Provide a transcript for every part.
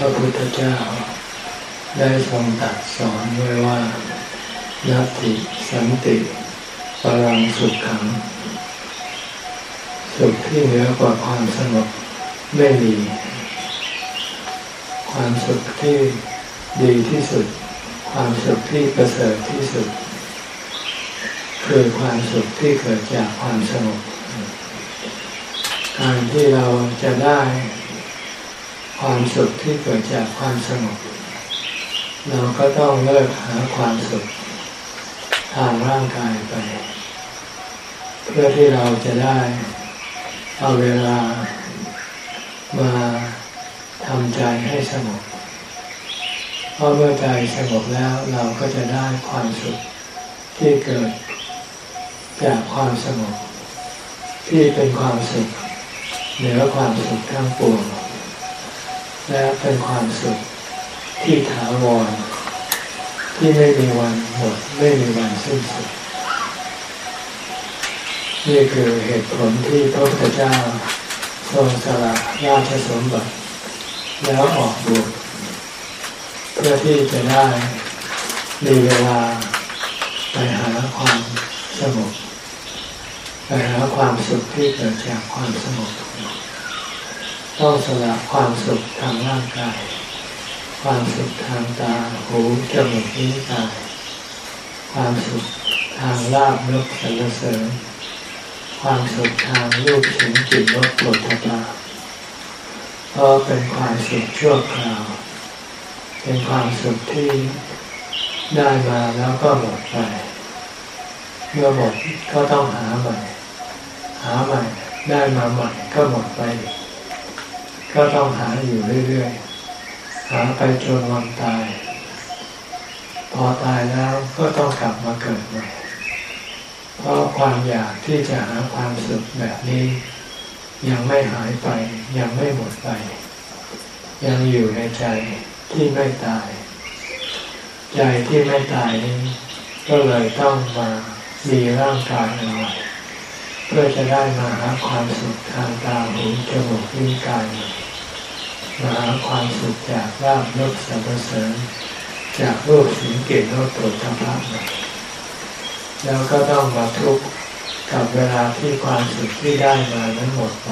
พระพุทธเจ้า ได้ทรงตัดสอนไว้ว่านัตติสันติปรังสุขขัง สุขที่เหนือกว่าความสงบไม่มี ความสุขที่ดีที่สุด ความสุขที่ประเสริฐที่สุด คือความสุขที่เกิดจากความสงบการที่เราจะได้ ความสุขที่เกิดจากความสงบ เราก็ต้องเลิกหาความสุขทางร่างกายไป เพื่อที่เราจะได้เอาเวลามาทำใจให้สงบเพราะเมื่อใจสงบแล้วเราก็จะได้ความสุขที่เกิดจากความสงบที่เป็นความสุขเหนือความสุขทั้งปวง และเป็นความสุขที่ถาวร ที่ไม่มีวันหมดไม่มีวันสิ้นสุด นี่คือเหตุผลที่พระพุทธเจ้าทรงสละราชสมบัติ แล้วออกบวชเพื่อที่จะได้มีเวลาไปหาความสงบไปหาความสุขที่เกิดจากความสงบ ต้องสละความสุขทางร่างกาย ความสุขทางตาหูจมูกนิ้วกาย ความสุขทางลาบยกสรรเสริญ ความสุขทางรูปเสียงกลิ่นรสปวดตาเพราะเป็นความสุขชั่วคราว เป็นความสุขที่ได้มาแล้วก็หมดไปเมื่อหมดก็ต้องหาใหม่ หาใหม่ ได้มาใหม่ก็หมดไปก็ ก็ต้องหาอยู่เรื่อยๆ หาไปจนวันตาย พอตายแล้วก็ต้องกลับมาเกิดใหม่ เพราะความอยากที่จะหาความสุขแบบนี้ ยังไม่หายไป ยังไม่หมดไป ยังอยู่ในใจที่ไม่ตาย ใจที่ไม่ตายนี้ก็เลยต้องมามีร่างกายเอาไว้ เพื่อจะได้มาหาความสุขทางตาหูจมูกลิ้นกายมาหาความสุขจากลาบยกสรรเสริญ จากรูปสิ่งเกตโนตรธรรมะแล้วก็ต้องมาทุกข์กับเวลาที่ความสุขที่ได้มานั้นหมดไป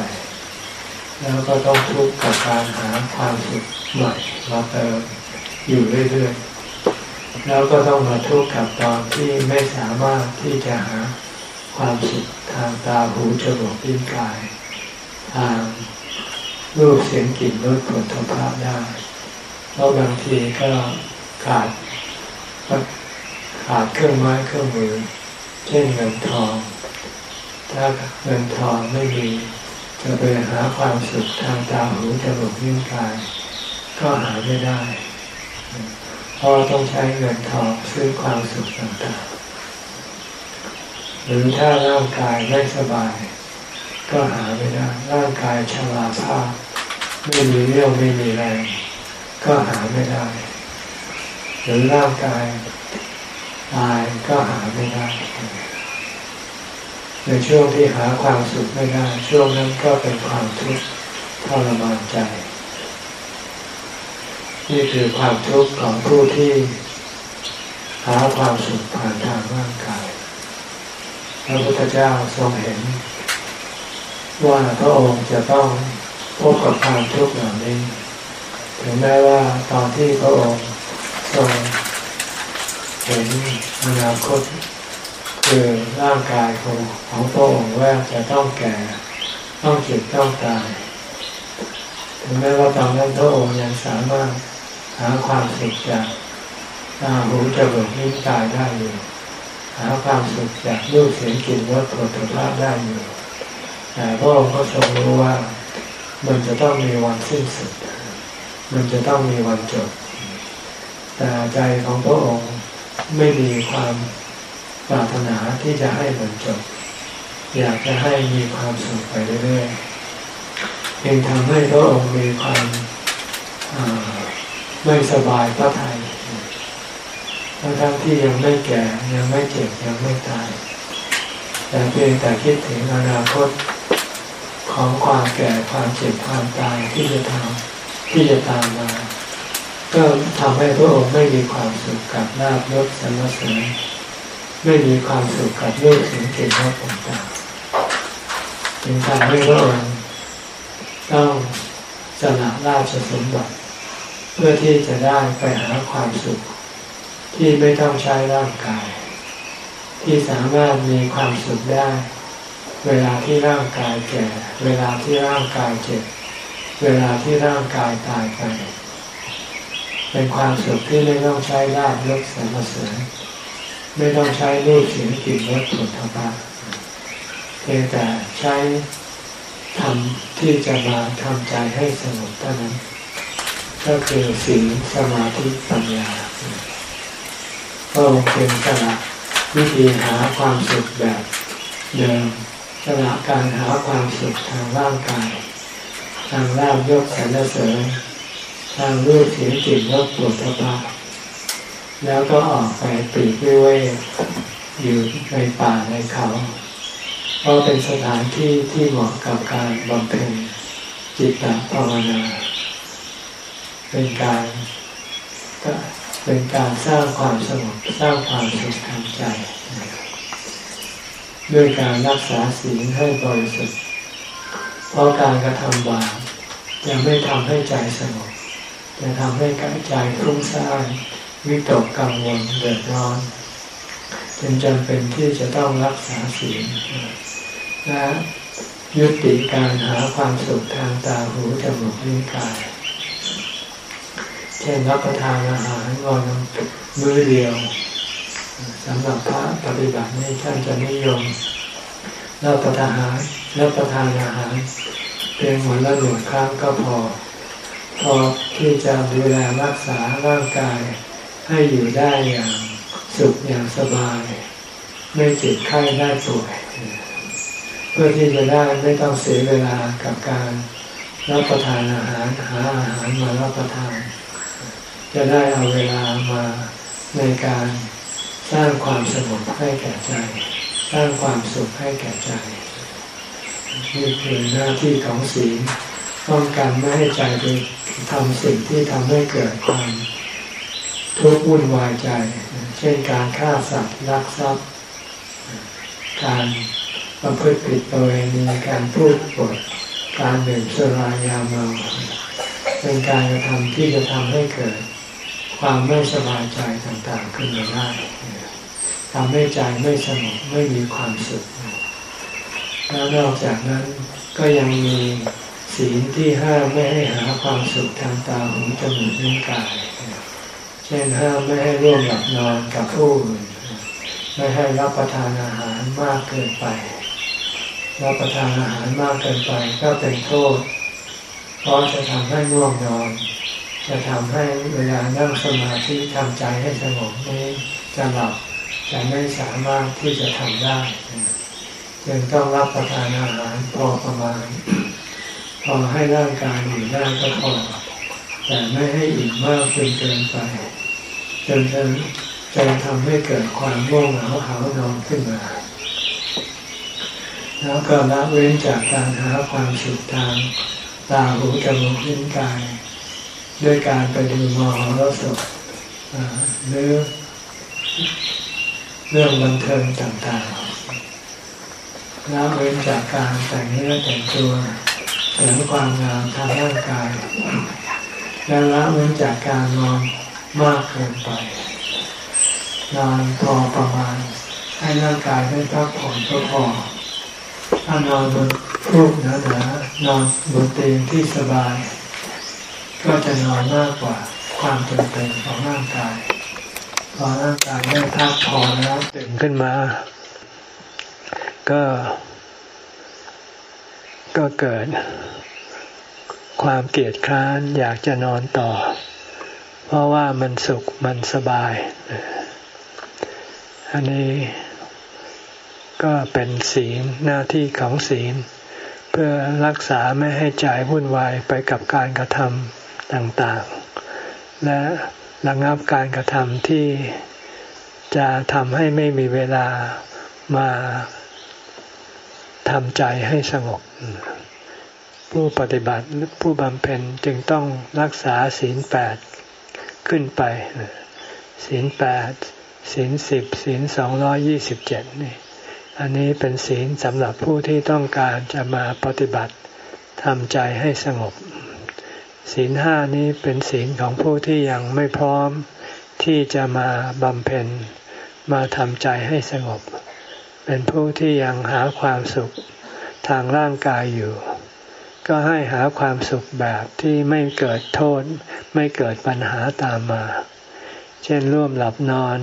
แล้วก็ต้องทุกข์กับการหาความสุขใหม่มาเติมอยู่เรื่อยๆแล้วก็ต้องมาทุกข์กับตอนที่ไม่สามารถที่จะหา ความสุขทางตาหูจมูกลิ้นกาย ทางรูปเสียงกลิ่นรสผลทพะได้เพราะบางทีก็ขาดขาดเครื่องไม้เครื่องมือ เช่นเงินทอง ถ้าเงินทองไม่มีจะไปหาความสุขทางตาหูจมูกลิ้นกาย ก็หาไม่ได้ เพราะต้องใช้เงินทองซื้อความสุขต่างๆ หรือถ้าร่างกายไม่สบาย ก็หาไม่ได้ร่างกายชราภาพไม่มีเรี่ยวไม่มีแรงก็หาไม่ได้ หรือร่างกายตายก็หาไม่ได้ในช่วงที่หาความสุขไม่ได้ช่วงนั้นก็เป็นความทุกข์ทรมานใจ นี่คือความทุกข์ของผู้ที่ หาความสุขผ่านทางร่างกาย พระพุทธเจ้าทรงเห็น ว่าพระองค์จะต้องพบกับความทุกข์เหล่านี้ ถึงแม้ว่าตอนที่พระองค์ทรงเห็นอนาคตคือร่างกายของของพระองค์ว่าจะต้องแก่ต้องเจ็บต้องตาย ถึงแม้ว่าตอนนั้นพระองค์ยังสามารถหาความสุขจากตาหูจมูกนิ้วกายได้อยู่ หาความสุขจากรูปเสียงกลิ่นรสผลิตภัณฑ์ได้อยู่แต่พระองค์ก็ทรงรู้ว่ามันจะต้องมีวันสิ้นสุด มันจะต้องมีวันจบ แต่ใจของพระองค์ไม่มีความปรารถนาที่จะให้มันจบ อยากจะให้มีความสุขไปเรื่อยๆเพียงทำให้พระองค์มีความไม่สบายพระทัย ทั้งที่ยังไม่แก่ยังไม่เจ็บยังไม่ตาย แต่เพียงแต่คิดถึงอนาคตของความแก่ความเจ็บความตายที่จะทที่จะตามมา ก็ทำให้พระองค์ไม่มีความสุขกับลาบยศสรรเสริญไม่มีความสุขกับรูปเสียงกลิ่นรสต่างๆจึงทำให้พระองค์ต้องสละราชสมบัติ เพื่อที่จะได้ไปหาความสุข ที่ไม่ต้องใช้ร่างกาย ที่สามารถมีความสุขได้ เวลาที่ร่างกายแก่ เวลาที่ร่างกายเจ็บ เวลาที่ร่างกายตายไป เป็นความสุขที่ไม่ต้องใช้ลาบยศสรรเสริญไม่ต้องใช้รูปเสียงกลิ่นรสผลทพะเพียงแต่ใช้ทำที่จะมาทำใจให้สงบเท่านั้น ก็คือสิ่งสมาธิปัญญา ก็เป็นสละวิธีหาความสุขแบบเดิมสละการหาความสุขทางร่างกาย ทางร่างยกสรรเสริญทางรูปเสียงกลิ่นรสปวดทพะแล้วก็ออกไปปีกวิเวกอยู่ในป่าในเขาเพราะเป็นสถานที่ที่เหมาะกับการบำเพ็ญจิตตภาวนา เป็นการ เป็นการสร้างความสงบสร้างความสุขทางใจ ด้วยการรักษาศีลให้บริสุทธิ์เพราะการกระทำบาปจะไม่ทำให้ใจสงบจะทำให้ใจฟุ้งซ่านวิตกกังวลเดือดร้อนจึงจำเป็นที่จะต้องรักษาศีลและยุติการหาความสุขทางตาหูจมูกลิ้นกาย เช่นรับประทานอาหารวันมื้อเดียวสำหรับพระปฏิบัตินี้ท่านจะนิยมรับประทานอาหารรับประทานอาหารเพียงวันละหนึ่งครั้งก็พอ พอที่จะดูแลรักษาร่างกายให้อยู่ได้อย่างสุขอย่างสบาย ไม่เจ็บไข้ได้ป่วยเพื่อที่จะได้ไม่ต้องเสียเวลากับการรับประทานอาหารหาอาหารมารับประทาน จะได้เอาเวลามาในการสร้างความสงบให้แก่ใจ สร้างความสุขให้แก่ใจนี่คือหน้าที่ของศีลป้องกันไม่ให้ใจไปทำสิ่งที่ทำให้เกิดความทุกข์วุ่นวายใจ เช่นการฆ่าสัตว์รักทรัพย์ การประพฤติผิดประเวณีการพูดปดการดื่มสุรายาเมาเป็นการกระทำที่จะทำให้เกิด ความไม่สบายใจต่างๆขึ้นมาได้ทำให้ใจไม่สงบไม่มีความสุขแล้วนอกจากนั้นก็ยังมีศีลที่ห้ามไม่ให้หาความสุขทางตาหูจมูกลิ้นกาย เช่นห้ามไม่ให้ร่วมหลับนอนกับผู้อื่นไม่ให้รับประทานอาหารมากเกินไป รับประทานอาหารมากเกินไปก็เป็นโทษ เพราะจะทำให้ง่วงนอน จะทำให้เวลานั่งสมาธิทำใจให้สงบนี้จะหลับจะไม่สามารถที่จะทำได้จึงต้องรับประทานอาหารพอประมาณ พอให้ร่างกายอยู่ได้ก็พอ แต่ไม่ให้อิ่มมากจนเกินไป จนจะจะทำให้เกิดความง่วงเหงาหานอนขึ้นมา แล้วก็ละเว้นจากการหาความสุขทางตาหูจมูกลิ้นกาย ด้วยการไปดูมหรสพหรือเรื่องบันเทิงต่างๆละเว้นจากการแต่งเนื้อแต่งตัวเสริมความงามทางร่างกาย และละเว้นจากการนอนมากเกินไป นอนพอประมาณ ให้ร่างกายได้พักผ่อนก็พอถ้านอนบนฟูกหนาหนานอนบนเตียงที่สบาย ก็จะนอนมากกว่าความจำเป็นของร่างกาย พอร่างกายได้พักพอแล้วตื่นขึ้นมา ก็ ก็เกิด ความเกียดคร้านอยากจะนอนต่อ เพราะว่ามันสุขมันสบาย อันนี้ก็เป็นศีลหน้าที่ของศีล เพื่อรักษาไม่ให้ใจวุ่นวายไปกับการกระทำ ต่างๆ และระงับการกระทำที่จะทำให้ไม่มีเวลามาทำใจให้สงบ ผู้ปฏิบัติผู้บำเพ็ญจึงต้องรักษาศีลแปดขึ้นไป ศีลแปดศีลสิบศีลสองร้อยี่สิบเจ็ดนี่ อันนี้เป็นศีลสำหรับผู้ที่ต้องการจะมาปฏิบัติทำใจให้สงบ ศีลห้านี้เป็นศีลของผู้ที่ยังไม่พร้อมที่จะมาบำเพ็ญ มาทำใจให้สงบ เป็นผู้ที่ยังหาความสุขทางร่างกายอยู่ ก็ให้หาความสุขแบบที่ไม่เกิดโทษ ไม่เกิดปัญหาตามมา เช่นร่วมหลับนอน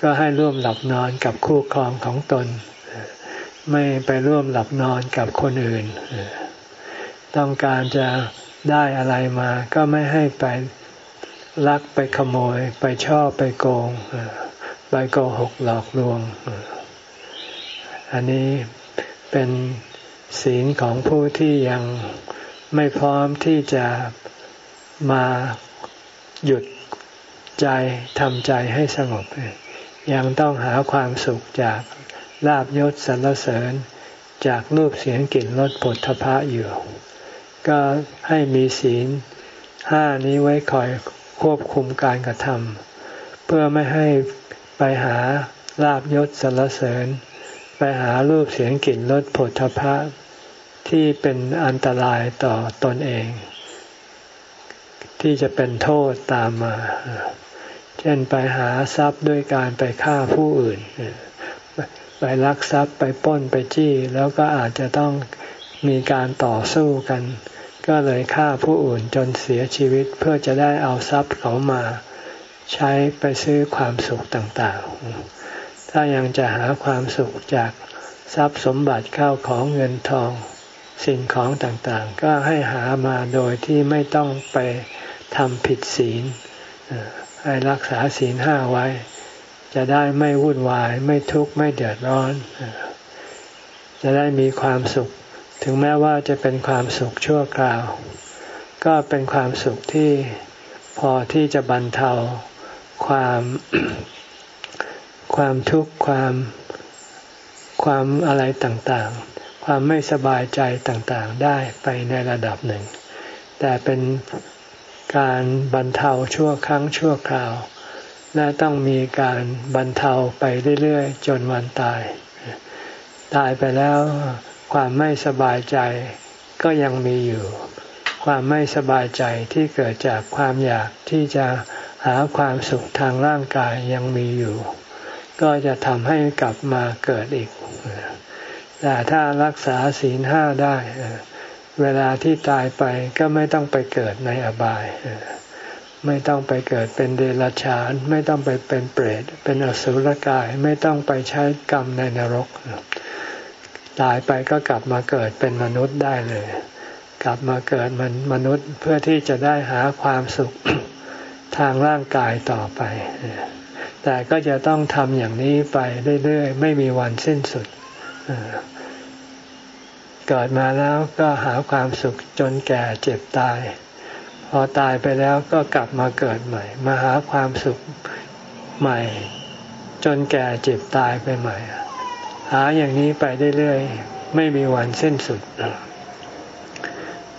ก็ให้ร่วมหลับนอนกับคู่ครองของตน ไม่ไปร่วมหลับนอนกับคนอื่น ต้องการจะ ได้อะไรมาก็ไม่ให้ไปลักไปขโมย ไปชอบไปโกง ไปโกหกหลอกลวง อันนี้เป็นศีลของผู้ที่ยังไม่พร้อมที่จะมาหยุดใจทำใจให้สงบ ยังต้องหาความสุขจากลาบยศสรรเสริญจากรูปเสียงกลิ่นรสผลทพะอยู่ ก็ให้มีศีลห้านี้ไว้คอยควบคุมการกระทำเพื่อไม่ให้ไปหาลาบยศสรรเสริญ ไปหารูปเสียงกลิ่นรสผลทพะที่เป็นอันตรายต่อตอนเอง ที่จะเป็นโทษตามมา เช่นไปหาทรัพย์ด้วยการไปฆ่าผู้อื่น ไปลักทรัพย์ไปป้นไปจี้ แล้วก็อาจจะต้องมีการต่อสู้กัน ก็เลยฆ่าผู้อื่นจนเสียชีวิตเพื่อจะได้เอาทรัพย์เขามาใช้ไปซื้อความสุขต่างๆ ถ้ายังจะหาความสุขจากทรัพย์สมบัติเข้าของเงินทองสิ่งของต่างๆ ก็ให้หามาโดยที่ไม่ต้องไปทำผิดศีลให้รักษาศีลห้าไว้ จะได้ไม่วุ่นวายไม่ทุกข์ไม่เดือดร้อน จะได้มีความสุข ถึงแม้ว่าจะเป็นความสุขชั่วคราว ก็เป็นความสุขที่พอที่จะบรรเทาความความทุกข์ความความอะไรต่างๆ ความไม่สบายใจต่างๆ ได้ไปในระดับหนึ่ง แต่เป็นการบรรเทาชั่วครั้งชั่วคราว และต้องมีการบรรเทาไปเรื่อยๆ จนวันตาย ตายไปแล้ว ความไม่สบายใจก็ยังมีอยู่ ความไม่สบายใจที่เกิดจากความอยากที่จะหาความสุขทางร่างกายยังมีอยู่ ก็จะทำให้กลับมาเกิดอีก แต่ถ้ารักษาศีลห้าได้ เวลาที่ตายไปก็ไม่ต้องไปเกิดในอบาย ไม่ต้องไปเกิดเป็นเดรัจฉาน ไม่ต้องไปเป็นเปรต เป็นอสุรกาย ไม่ต้องไปใช้กรรมในนรก ตายไปก็กลับมาเกิดเป็นมนุษย์ได้เลย กลับมาเกิดมันมนุษย์เพื่อที่จะได้หาความสุขทางร่างกายต่อไป แต่ก็จะต้องทำอย่างนี้ไปเรื่อยๆ ไม่มีวันสิ้นสุด เกิดมาแล้วก็หาความสุขจนแก่เจ็บตาย พอตายไปแล้วก็กลับมาเกิดใหม่ มาหาความสุขใหม่ จนแก่เจ็บตายไปใหม่ หาอย่างนี้ไปเรื่อยๆไม่มีวันสิ้นสุด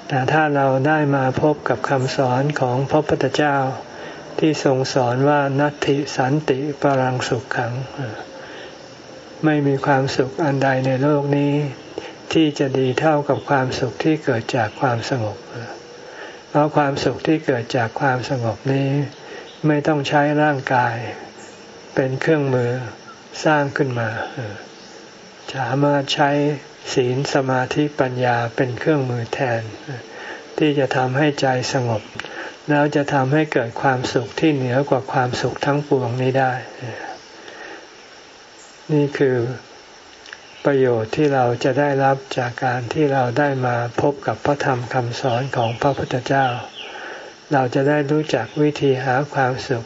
แต่ถ้าเราได้มาพบกับคำสอนของพระพุทธเจ้าที่ทรงสอนว่านัตติสันติปรังสุขขัง ไม่มีความสุขอันใดในโลกนี้ ที่จะดีเท่ากับความสุขที่เกิดจากความสงบ เพราะความสุขที่เกิดจากความสงบนี้ ไม่ต้องใช้ร่างกาย เป็นเครื่องมือสร้างขึ้นมา สามารถใช้ศีลสมาธิปัญญาเป็นเครื่องมือแทน ที่จะทำให้ใจสงบ แล้วจะทำให้เกิดความสุขที่เหนือกว่าความสุขทั้งปวงนี้ได้ นี่คือประโยชน์ที่เราจะได้รับจากการที่เราได้มาพบกับพระธรรมคำสอนของพระพุทธเจ้า เราจะได้รู้จักวิธีหาความสุข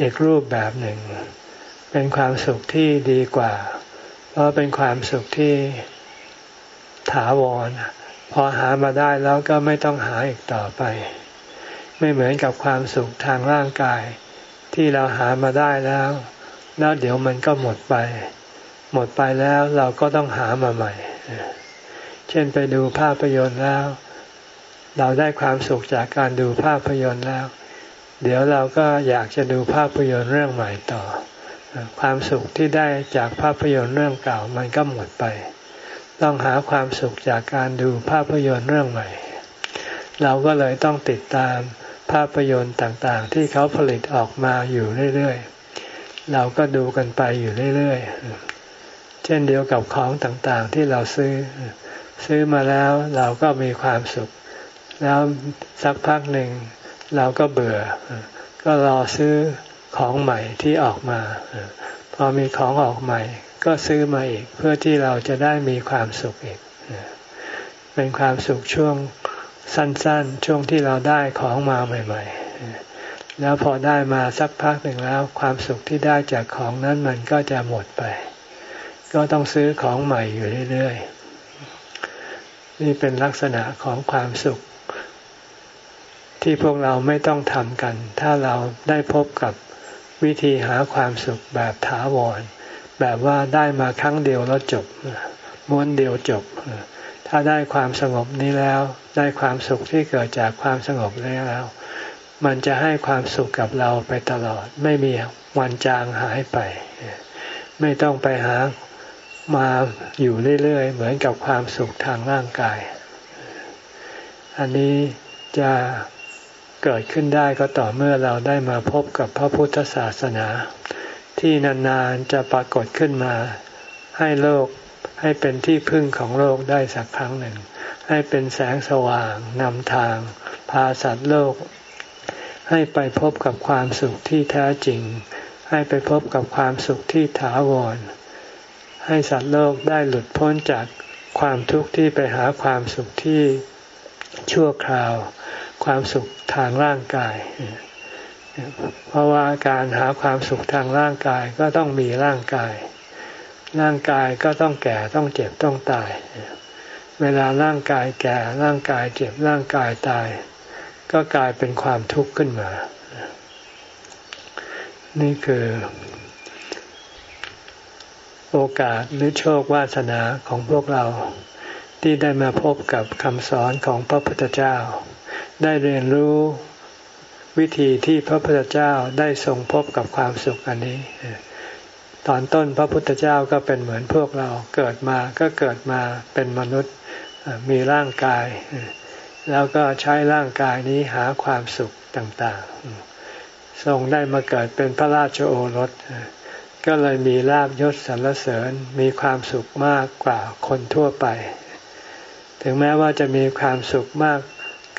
อีกรูปแบบหนึ่ง เป็นความสุขที่ดีกว่า เพราะเป็นความสุขที่ถาวร พอหามาได้แล้วก็ไม่ต้องหาอีกต่อไป ไม่เหมือนกับความสุขทางร่างกาย ที่เราหามาได้แล้ว แล้วเดี๋ยวมันก็หมดไป หมดไปแล้วเราก็ต้องหามาใหม่ เช่นไปดูภาพยนตร์แล้ว เราได้ความสุขจากการดูภาพยนตร์แล้ว เดี๋ยวเราก็อยากจะดูภาพยนตร์เรื่องใหม่ต่อ ความสุขที่ได้จากภาพยนตร์เรื่องเก่ามันก็หมดไป ต้องหาความสุขจากการดูภาพยนตร์เรื่องใหม่ เราก็เลยต้องติดตามภาพยนตร์ต่างๆ ที่เขาผลิตออกมาอยู่เรื่อยๆ เราก็ดูกันไปอยู่เรื่อยๆ เช่นเดียวกับของต่างๆที่เราซื้อ ซื้อมาแล้วเราก็มีความสุข แล้วสักพักหนึ่งเราก็เบื่อ ก็รอซื้อ ของใหม่ที่ออกมา พอมีของออกใหม่ ก็ซื้อมาอีกเพื่อที่เราจะได้มีความสุขอีก เป็นความสุขช่วงสั้นๆ ช่วงที่เราได้ของมาใหม่ ๆ แล้วพอได้มาสักพักหนึ่งแล้ว ความสุขที่ได้จากของนั้นมันก็จะหมดไป ก็ต้องซื้อของใหม่อยู่เรื่อยๆ นี่เป็นลักษณะของความสุขที่พวกเราไม่ต้องทำกัน ถ้าเราได้พบกับ วิธีหาความสุขแบบถาวร แบบว่าได้มาครั้งเดียวแล้วจบ ม้วนเดียวจบ ถ้าได้ความสงบนี้แล้ว ได้ความสุขที่เกิดจากความสงบนี้แล้ว มันจะให้ความสุขกับเราไปตลอด ไม่มีวันจางหายไป ไม่ต้องไปหามาอยู่เรื่อยๆ เหมือนกับความสุขทางร่างกาย อันนี้จะ เกิดขึ้นได้ก็ต่อเมื่อเราได้มาพบกับพระพุทธศาสนา ที่นานๆจะปรากฏขึ้นมา ให้โลกให้เป็นที่พึ่งของโลกได้สักครั้งหนึ่ง ให้เป็นแสงสว่างนำทาง พาสัตว์โลก ให้ไปพบกับความสุขที่แท้จริง ให้ไปพบกับความสุขที่ถาวร ให้สัตว์โลกได้หลุดพ้นจากความทุกข์ที่ไปหาความสุขที่ชั่วคราว ความสุขทางร่างกาย เพราะว่าการหาความสุขทางร่างกายก็ต้องมีร่างกาย ร่างกายก็ต้องแก่ต้องเจ็บต้องตาย เวลาร่างกายแก่ร่างกายเจ็บร่างกายตาย ก็กลายเป็นความทุกข์ขึ้นมา นี่คือโอกาสหรือโชควาสนาของพวกเราที่ได้มาพบกับคำสอนของพระพุทธเจ้า ได้เรียนรู้วิธีที่พระพุทธเจ้าได้ทรงพบกับความสุขอันนี้ ตอนต้นพระพุทธเจ้าก็เป็นเหมือนพวกเราเกิดมาก็เกิดมาเป็นมนุษย์มีร่างกาย แล้วก็ใช้ร่างกายนี้หาความสุขต่างๆ ทรงได้มาเกิดเป็นพระราชโอรส ก็เลยมีลาบยศสรรเสริญมีความสุขมากกว่าคนทั่วไป ถึงแม้ว่าจะมีความสุขมาก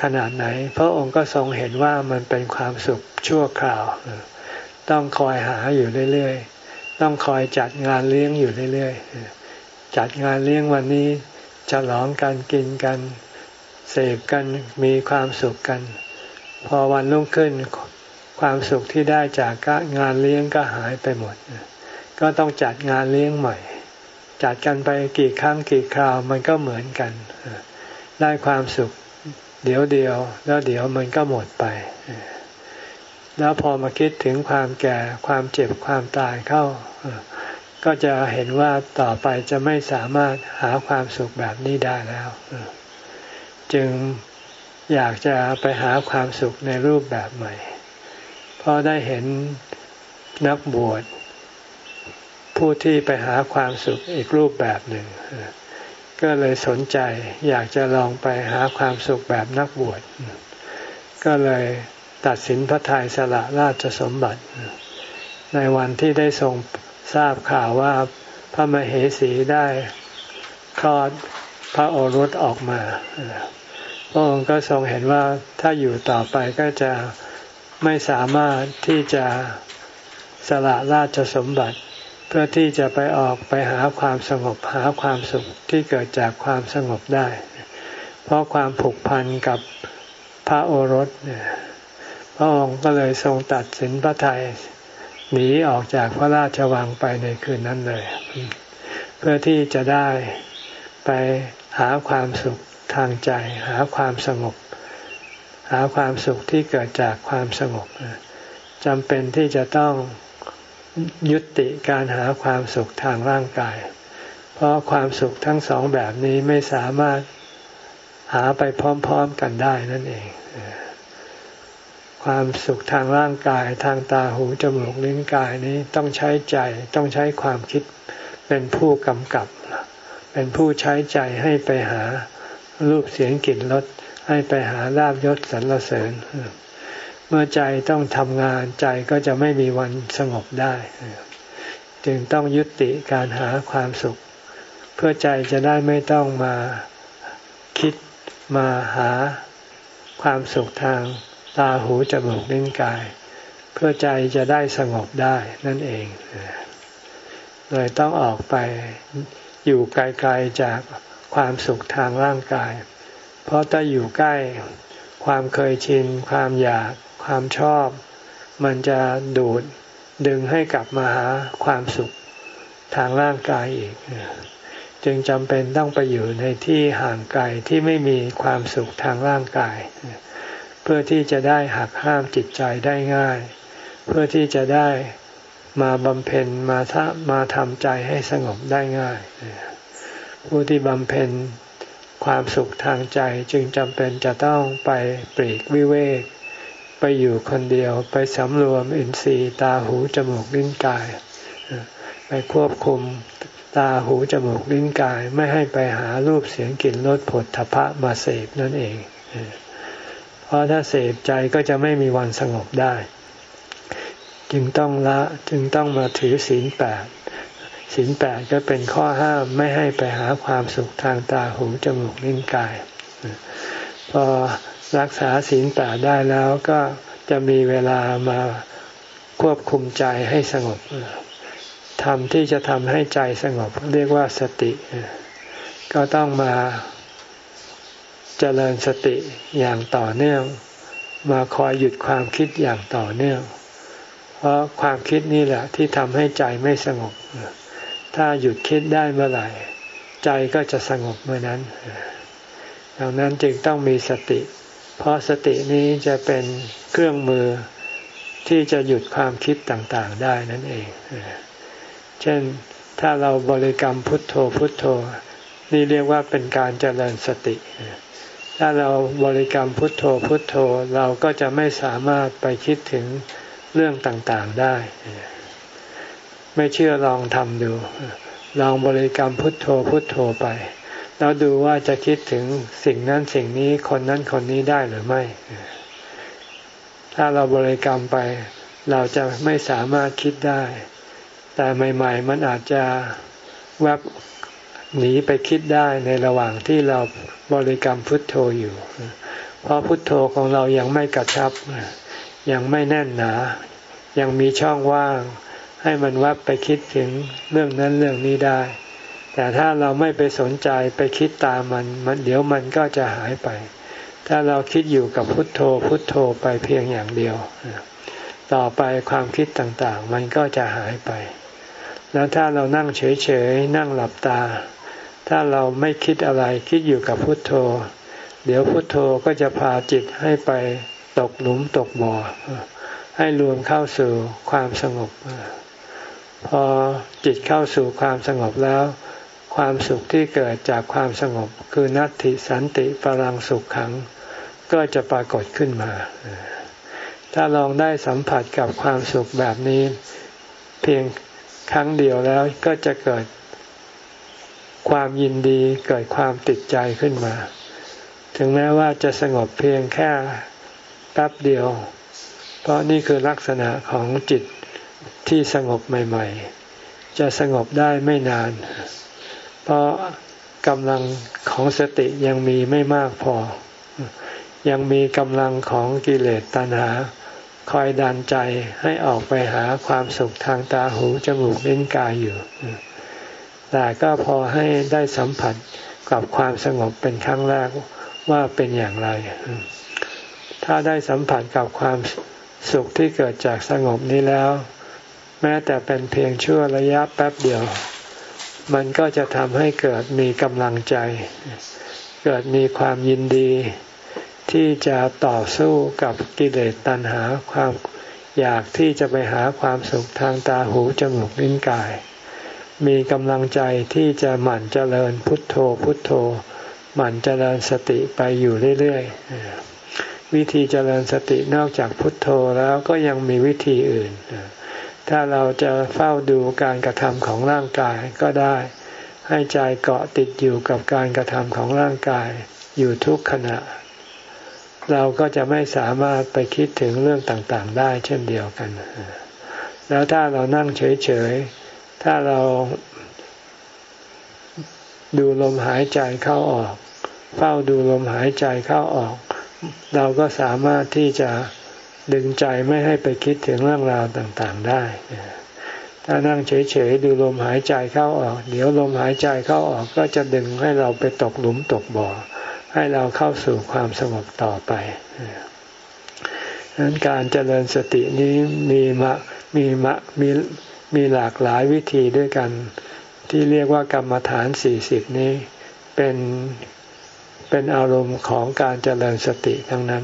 ขนาดไหน พระองค์ก็ทรงเห็นว่ามันเป็นความสุขชั่วคราว ต้องคอยหาอยู่เรื่อยๆ ต้องคอยจัดงานเลี้ยงอยู่เรื่อยๆ จัดงานเลี้ยงวันนี้ฉลองกันกินกัน เสพกันมีความสุขกัน พอวันรุ่งขึ้นความสุขที่ได้จากงานเลี้ยงก็หายไปหมด ก็ต้องจัดงานเลี้ยงใหม่ จัดกันไปกี่ครั้งกี่คราวมันก็เหมือนกัน ได้ความสุข เดี๋ยวเดียว แล้วเดี๋ยวมันก็หมดไป แล้วพอมาคิดถึงความแก่ความเจ็บความตายเข้า ก็จะเห็นว่าต่อไปจะไม่สามารถหาความสุขแบบนี้ได้แล้ว จึงอยากจะไปหาความสุขในรูปแบบใหม่ เพราะได้เห็นนักบวชผู้ที่ไปหาความสุขอีกรูปแบบหนึ่ง ก็เลยสนใจอยากจะลองไปหาความสุขแบบนักบวช ก็เลยตัดสินพระทัยสละราชสมบัติ ในวันที่ได้ทรงทราบข่าวว่าพระมเหสีได้คลอดพระโอรสออกมาพระองค์ก็ทรงเห็นว่าถ้าอยู่ต่อไปก็จะไม่สามารถที่จะสละราชสมบัติ พื่อที่จะไปออกไปหาความสงบหาความสุขที่เกิดจากความสงบได้ เพราะความผูกพันกับพระโอรสเนี่ยพระองค์ก็เลยทรงตัดสินพระทัยหนีออกจากพระราชวังไปในคืนนั้นเลย เพื่อที่จะได้ไปหาความสุขทางใจ หาความสงบ หาความสุขที่เกิดจากความสงบจำเป็นที่จะต้อง ยุติการหาความสุขทางร่างกาย เพราะความสุขทั้งสองแบบนี้ไม่สามารถหาไปพร้อมๆกันได้นั่นเอง ความสุขทางร่างกายทางตาหูจมูกลิ้นกายนี้ต้องใช้ใจต้องใช้ความคิดเป็นผู้กำกับ เป็นผู้ใช้ใจให้ไปหารูปเสียงกลิ่นรสให้ไปหาลาบยศสรรเสริญ เมื่อใจต้องทำงานใจก็จะไม่มีวันสงบได้ จึงต้องยุติการหาความสุข เพื่อใจจะได้ไม่ต้องมาคิดมาหาความสุขทางตาหูจมูกลิ้นกาย เพื่อใจจะได้สงบได้นั่นเองเลยต้องออกไปอยู่ไกลๆจากความสุขทางร่างกาย เพราะถ้าอยู่ใกล้ความเคยชิน ความอยาก ความชอบ มันจะดูดดึงให้กลับมาหาความสุขทางร่างกายอีก จึงจำเป็นต้องไปอยู่ในที่ห่างไกลที่ไม่มีความสุขทางร่างกาย เพื่อที่จะได้หักห้ามจิตใจได้ง่าย เพื่อที่จะได้มาบำเพ็ญมาทมาทำใจให้สงบได้ง่าย ผู้ที่บำเพ็ญความสุขทางใจจึงจำเป็นจะต้องไปปรีกวิเวก ไปอยู่คนเดียวไปสำรวมอินทรีย์ตาหูจมูกลิ้นกาย ไปควบคุมตาหูจมูกลิ้นกายไม่ให้ไปหารูปเสียงกลิ่นรสผลทพะมาเสพนั่นเอง เพราะถ้าเสพใจก็จะไม่มีวันสงบได้ จึงต้องละจึงต้องมาถือศีลแปดศีลแปดก็เป็นข้อห้ามไม่ให้ไปหาความสุขทางตาหูจมูกลิ้นกาย พอ รักษาศีลแปดได้แล้วก็จะมีเวลามาควบคุมใจให้สงบทำที่จะทำให้ใจสงบ เรียกว่าสติ ก็ต้องมาเจริญสติอย่างต่อเนื่อง มาคอยหยุดความคิดอย่างต่อเนื่อง เพราะความคิดนี่แหละที่ทำให้ใจไม่สงบ ถ้าหยุดคิดได้เมื่อไหร่ ใจก็จะสงบเมื่อนั้น ดังนั้นจึงต้องมีสติ เพราะสตินี้จะเป็นเครื่องมือที่จะหยุดความคิดต่างๆได้นั่นเอง เช่นถ้าเราบริกรรมพุทโธพุทโธ นี่เรียกว่าเป็นการเจริญสติ ถ้าเราบริกรรมพุทโธพุทโธเราก็จะไม่สามารถไปคิดถึงเรื่องต่างๆได้ ไม่เชื่อลองทำดู ลองบริกรรมพุทโธพุทโธไป แล้วดูว่าจะคิดถึงสิ่งนั้นสิ่งนี้คนนั้นคนนี้ได้หรือไม่ ถ้าเราบริกรรมไป เราจะไม่สามารถคิดได้ แต่ใหม่ ๆ มันอาจจะแวบหนีไปคิดได้ในระหว่างที่เราบริกรรมพุทโธอยู่ เพราะพุทโธของเรายังไม่กระชับ ยังไม่แน่นหนา ยังมีช่องว่าง ให้มันวับไปคิดถึงเรื่องนั้นเรื่องนี้ได้ แต่ถ้าเราไม่ไปสนใจไปคิดตามมันมันเดี๋ยวมันก็จะหายไป ถ้าเราคิดอยู่กับพุทโธพุทโธไปเพียงอย่างเดียว ต่อไปความคิดต่างๆ มันก็จะหายไป แล้วถ้าเรานั่งเฉยๆนั่งหลับตา ถ้าเราไม่คิดอะไรคิดอยู่กับพุทโธ เดี๋ยวพุทโธก็จะพาจิตให้ไปตกหลุมตกบ่อให้รวมเข้าสู่ความสงบพอจิตเข้าสู่ความสงบแล้ว ความสุขที่เกิดจากความสงบคือนัตติสันติปรังสุขขัง ก็จะปรากฏขึ้นมา ถ้าลองได้สัมผัสกับความสุขแบบนี้ เพียงครั้งเดียวแล้วก็จะเกิดความยินดีเกิดความติดใจขึ้นมา ถึงแม้ว่าจะสงบเพียงแค่แป๊บเดียว เพราะนี่คือลักษณะของจิตที่สงบใหม่ ๆ จะสงบได้ไม่นานเราะกำลังของสติยังมีไม่มากพอ ยังมีกำลังของกิเลสตัณหา คอยดันใจให้ออกไปหาความสุขทางตาหูจมูกลิ้นกายอยู่ แต่ก็พอให้ได้สัมผัสกับความสงบเป็นครั้งแรกว่าเป็นอย่างไร ถ้าได้สัมผัสกับความสุขที่เกิดจากสงบนี้แล้ว แม้แต่เป็นเพียงชั่วระยะแป๊บเดียว มันก็จะทำให้เกิดมีกำลังใจ เกิดมีความยินดี ที่จะต่อสู้กับกิเลสตัณหาความอยากที่จะไปหาความสุขทางตาหูจมูกลิ้นกาย มีกำลังใจที่จะหมั่นเจริญพุทโธพุทโธ หมั่นเจริญสติไปอยู่เรื่อยๆวิธีเจริญสตินอกจากพุทโธแล้วก็ยังมีวิธีอื่น ถ้าเราจะเฝ้าดูการกระทำของร่างกายก็ได้ ให้ใจเกาะติดอยู่กับการกระทำของร่างกายอยู่ทุกขณะ เราก็จะไม่สามารถไปคิดถึงเรื่องต่างๆ ได้เช่นเดียวกัน แล้วถ้าเรานั่งเฉยๆ ถ้าเราดูลมหายใจเข้าออก เฝ้าดูลมหายใจเข้าออก เราก็สามารถที่จะ ดึงใจไม่ให้ไปคิดถึงเรื่องราวต่างๆได้ ถ้านั่งเฉยๆดูลมหายใจเข้าออก เดี๋ยวลมหายใจเข้าออกก็จะดึงให้เราไปตกหลุมตกบ่อ ให้เราเข้าสู่ความสงบต่อไปดังนั้นการเจริญสตินี้มีมะมีมะมีมีหลากหลายวิธีด้วยกัน ที่เรียกว่ากรรมฐานสี่สิบนี้เป็นเป็นอารมณ์ของการเจริญสติทั้งนั้น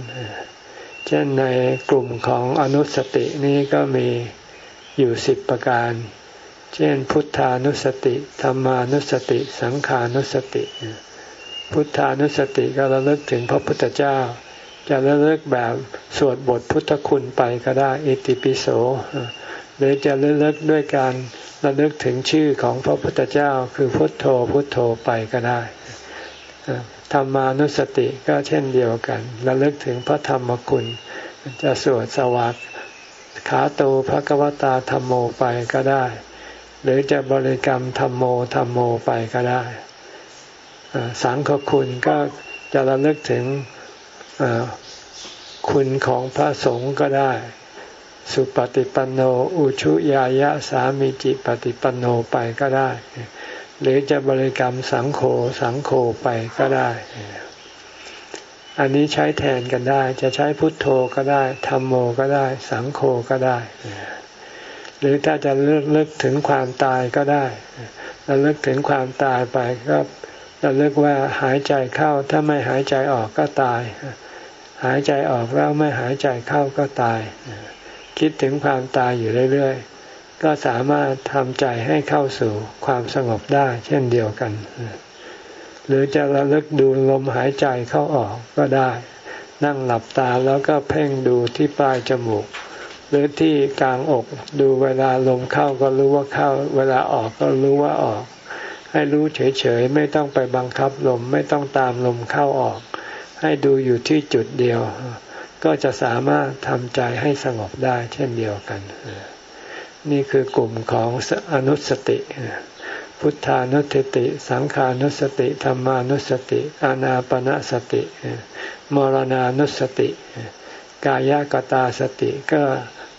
เช่นในกลุ่มของอนุสตินี้ก็มีอยู่สิบประการ เช่น พุทธานุสติธรรมานุสติ สังขานุสติ พุทธานุสติก็ระลึกถึงพระพุทธเจ้า จะระลึกแบบสวดบทพุทธคุณไปก็ได้อิติปิโส หรือจะระลึกด้วยการระลึกถึงชื่อของพระพุทธเจ้า คือพุทโธพุทโธไปก็ได้ ธรรมานุสติก็เช่นเดียวกันระลึกถึงพระธรรมคุณ จะสวดสวัสดิ์ขาโตภะกวตาธรรมโมไปก็ได้ หรือจะบริกรรมธรรมโมธรรมโมไปก็ได้ สังฆคุณก็จะระลึกถึงคุณของพระสงฆ์ก็ได้ สุปฏิปันโน อุชุยายะสามีจิปฏิปันโนไปก็ได้ หรือจะบริกรรมสังโฆสังโฆไปก็ได้ อันนี้ใช้แทนกันได้ จะใช้พุทโธก็ได้ธรรมโมก็ได้ สังโฆก็ได้ หรือถ้าจะเลือกเลือกถึงความตายก็ได้เราเลือกถึงความตายไปก็เราเลือกว่าหายใจเข้าถ้าไม่หายใจออกก็ตาย หายใจออกแล้วไม่หายใจเข้าก็ตาย คิดถึงความตายอยู่เรื่อยๆ ก็สามารถทำใจให้เข้าสู่ความสงบได้ เช่นเดียวกัน หรือจะระลึกดูลมหายใจเข้าออกก็ได้ นั่งหลับตาแล้วก็เพ่งดูที่ปลายจมูก หรือที่กลางอกดูเวลาลมเข้าก็รู้ว่าเข้า เวลาออกก็รู้ว่าออก ให้รู้เฉยๆ ไม่ต้องไปบังคับลมไม่ต้องตามลมเข้าออก ให้ดูอยู่ที่จุดเดียว ก็จะสามารถทำใจให้สงบได้เช่นเดียวกัน นี่คือกลุ่มของอนุสติ พุทธานุสติ สังขานุสติธรรมานุสติอานาปนาสติ มรณานุสติ กายกตาสติก็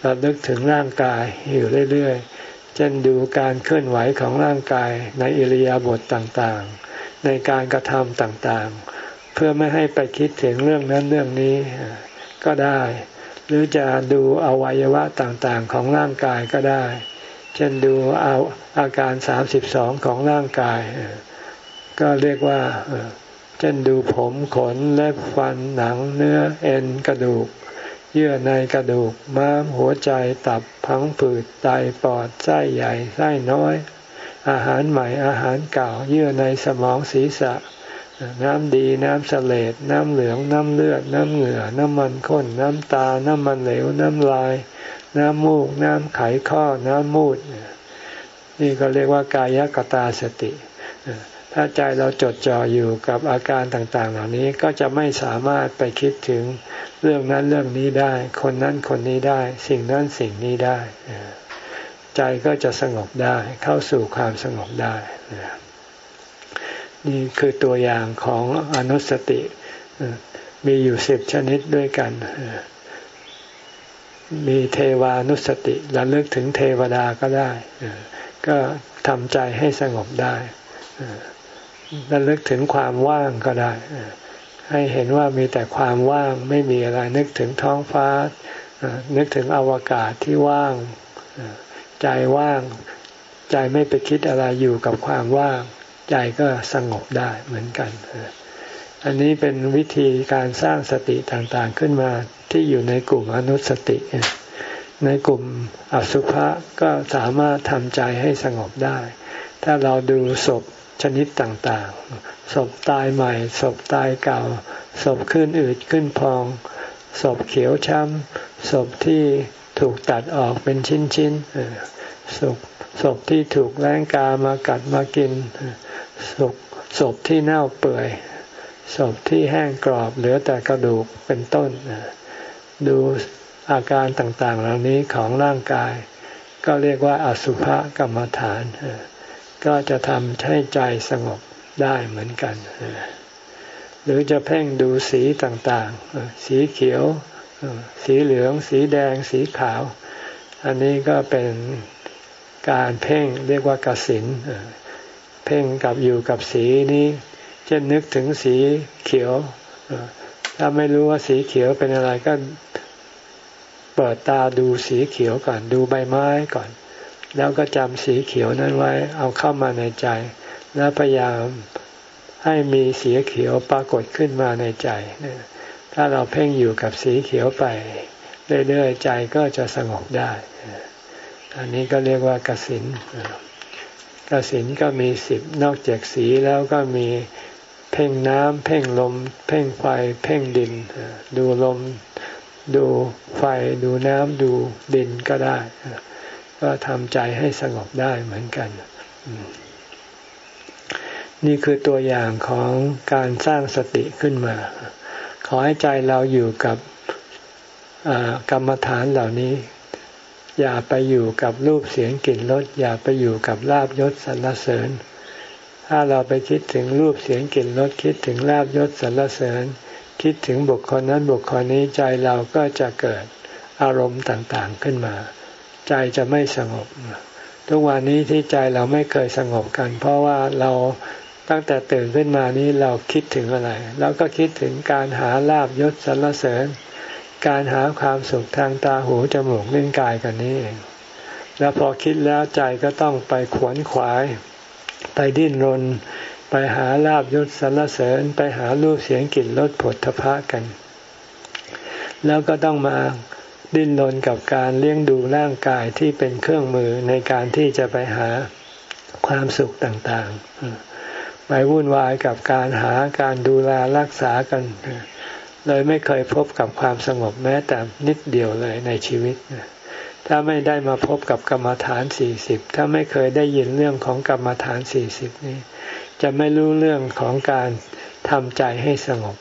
ระลึกถึงร่างกายอยู่เรื่อยๆ เช่นดูการเคลื่อนไหวของร่างกายในอิริยาบถต่างๆ ในการกระทำต่างๆ เพื่อไม่ให้ไปคิดถึงเรื่องนั้นเรื่องนี้ก็ได้ หรือจะดูอวัยวะต่างๆของร่างกายก็ได้ เช่นดูเอาอาการสามสิบสองของร่างกาย ก็เรียกว่าเช่นดูผมขนเล็บฟันหนังเนื้อเอ็นกระดูก เยื่อในกระดูกม้ามหัวใจตับพังผืดไตปอดไส้ใหญ่ไส้น้อย อาหารใหม่อาหารเก่าเยื่อในสมองศีรษะ น้ำดีน้ำเสลดน้ำเหลือง น้ำเลือด น้ำเหงื่อ น้ำมันข้น น้ำตา น้ำมันเหลว น้ำลาย น้ำมูก น้ำไขข้อ น้ำมูด นี่ก็เรียกว่ากายกตาสติ ถ้าใจเราจดจ่ออยู่กับอาการต่างๆ เหล่านี้ก็จะไม่สามารถไปคิดถึงเรื่องนั้นเรื่องนี้ได้ คนนั้นคนนี้ได้ สิ่งนั้นสิ่งนี้ได้ ใจก็จะสงบได้ เข้าสู่ความสงบได้ นี่คือตัวอย่างของอนุสติ มีอยู่สิบชนิดด้วยกัน มีเทวานุสติระลึกถึงเทวดาก็ได้ ก็ทำใจให้สงบได้ระลึกถึงความว่างก็ได้ ให้เห็นว่ามีแต่ความว่างไม่มีอะไร นึกถึงท้องฟ้า นึกถึงอวกาศที่ว่าง ใจว่าง ใจไม่ไปคิดอะไรอยู่กับความว่าง ใจก็สงบได้เหมือนกัน อันนี้เป็นวิธีการสร้างสติต่างๆขึ้นมาที่อยู่ในกลุ่มอนุสติ ในกลุ่มอสุภะก็สามารถทำใจให้สงบได้ ถ้าเราดูศพชนิดต่างๆ ศพตายใหม่ ศพตายเก่า ศพขึ้นอืดขึ้นพอง ศพเขียวช้ำ ศพที่ถูกตัดออกเป็นชิ้นๆ ศพศพที่ถูกแรงกามากัดมากินศพศพที่เน่าเปื่อยศพที่แห้งกรอบเหลือแต่กระดูกเป็นต้น ดูอาการต่างๆ เหล่านี้ของร่างกาย ก็เรียกว่าอสุภกรรมฐาน ก็จะทำให้ใจสงบได้เหมือนกัน หรือจะเพ่งดูสีต่างๆ สีเขียว สีเหลือง สีแดง สีขาว อันนี้ก็เป็น การเพ่งเรียกว่ากสินเพ่งกับอยู่กับสีนี้ เช่นนึกถึงสีเขียวถ้าไม่รู้ว่าสีเขียวเป็นอะไรก็เปิดตาดูสีเขียวก่อนดูใบไม้ก่อน แล้วก็จำสีเขียวนั้นไว้เอาเข้ามาในใจ แล้วพยายามให้มีสีเขียวปรากฏขึ้นมาในใจ ถ้าเราเพ่งอยู่กับสีเขียวไป เรื่อยๆใจก็จะสงบได้ อันนี้ก็เรียกว่ากสินกสินก็มีสิบนอกจากสีแล้วก็มีเพ่งน้ำเพ่งลม เพ่งไฟ เพ่งดิน ดูลม ดูไฟ ดูน้ำดูดินก็ได้ ก็ทำใจให้สงบได้เหมือนกัน นี่คือตัวอย่างของการสร้างสติขึ้นมา ขอให้ใจเราอยู่กับกรรมฐานเหล่านี้ อย่าไปอยู่กับรูปเสียงกลิ่นรสอย่าไปอยู่กับลาบยศสรรเสริญ ถ้าเราไปคิดถึงรูปเสียงกลิ่นรสคิดถึงลาบยศสรรเสริญ คิดถึงบุคคลนั้นบุคคลนี้ใจเราก็จะเกิดอารมณ์ต่างๆขึ้นมา ใจจะไม่สงบ ทุกวันนี้ที่ใจเราไม่เคยสงบกัน เพราะว่าเราตั้งแต่ตื่นขึ้นมานี้เราคิดถึงอะไรเราก็คิดถึงการหาลาบยศสรรเสริญ การหาความสุขทางตาหูจมูกลิ้นกายกันนี้เองแล้วพอคิดแล้วใจก็ต้องไปขวนขวาย ไปดิ้นรน ไปหาลาบยศสรรเสริญ ไปหารูปเสียงกลิ่นรสผลทพะกัน แล้วก็ต้องมาดิ้นรนกับการเลี้ยงดูร่างกายที่เป็นเครื่องมือในการที่จะไปหาความสุขต่างๆ ไปวุ่นวายกับการหาการดูแลรักษากันเลยไม่เคยพบกับความสงบแม้แต่นิดเดียวเลยในชีวิต ถ้าไม่ได้มาพบกับกรรมฐานสี่สิบถ้าไม่เคยได้ยินเรื่องของกรรมฐานสี่สิบนี้ จะไม่รู้เรื่องของการทำใจให้สงบ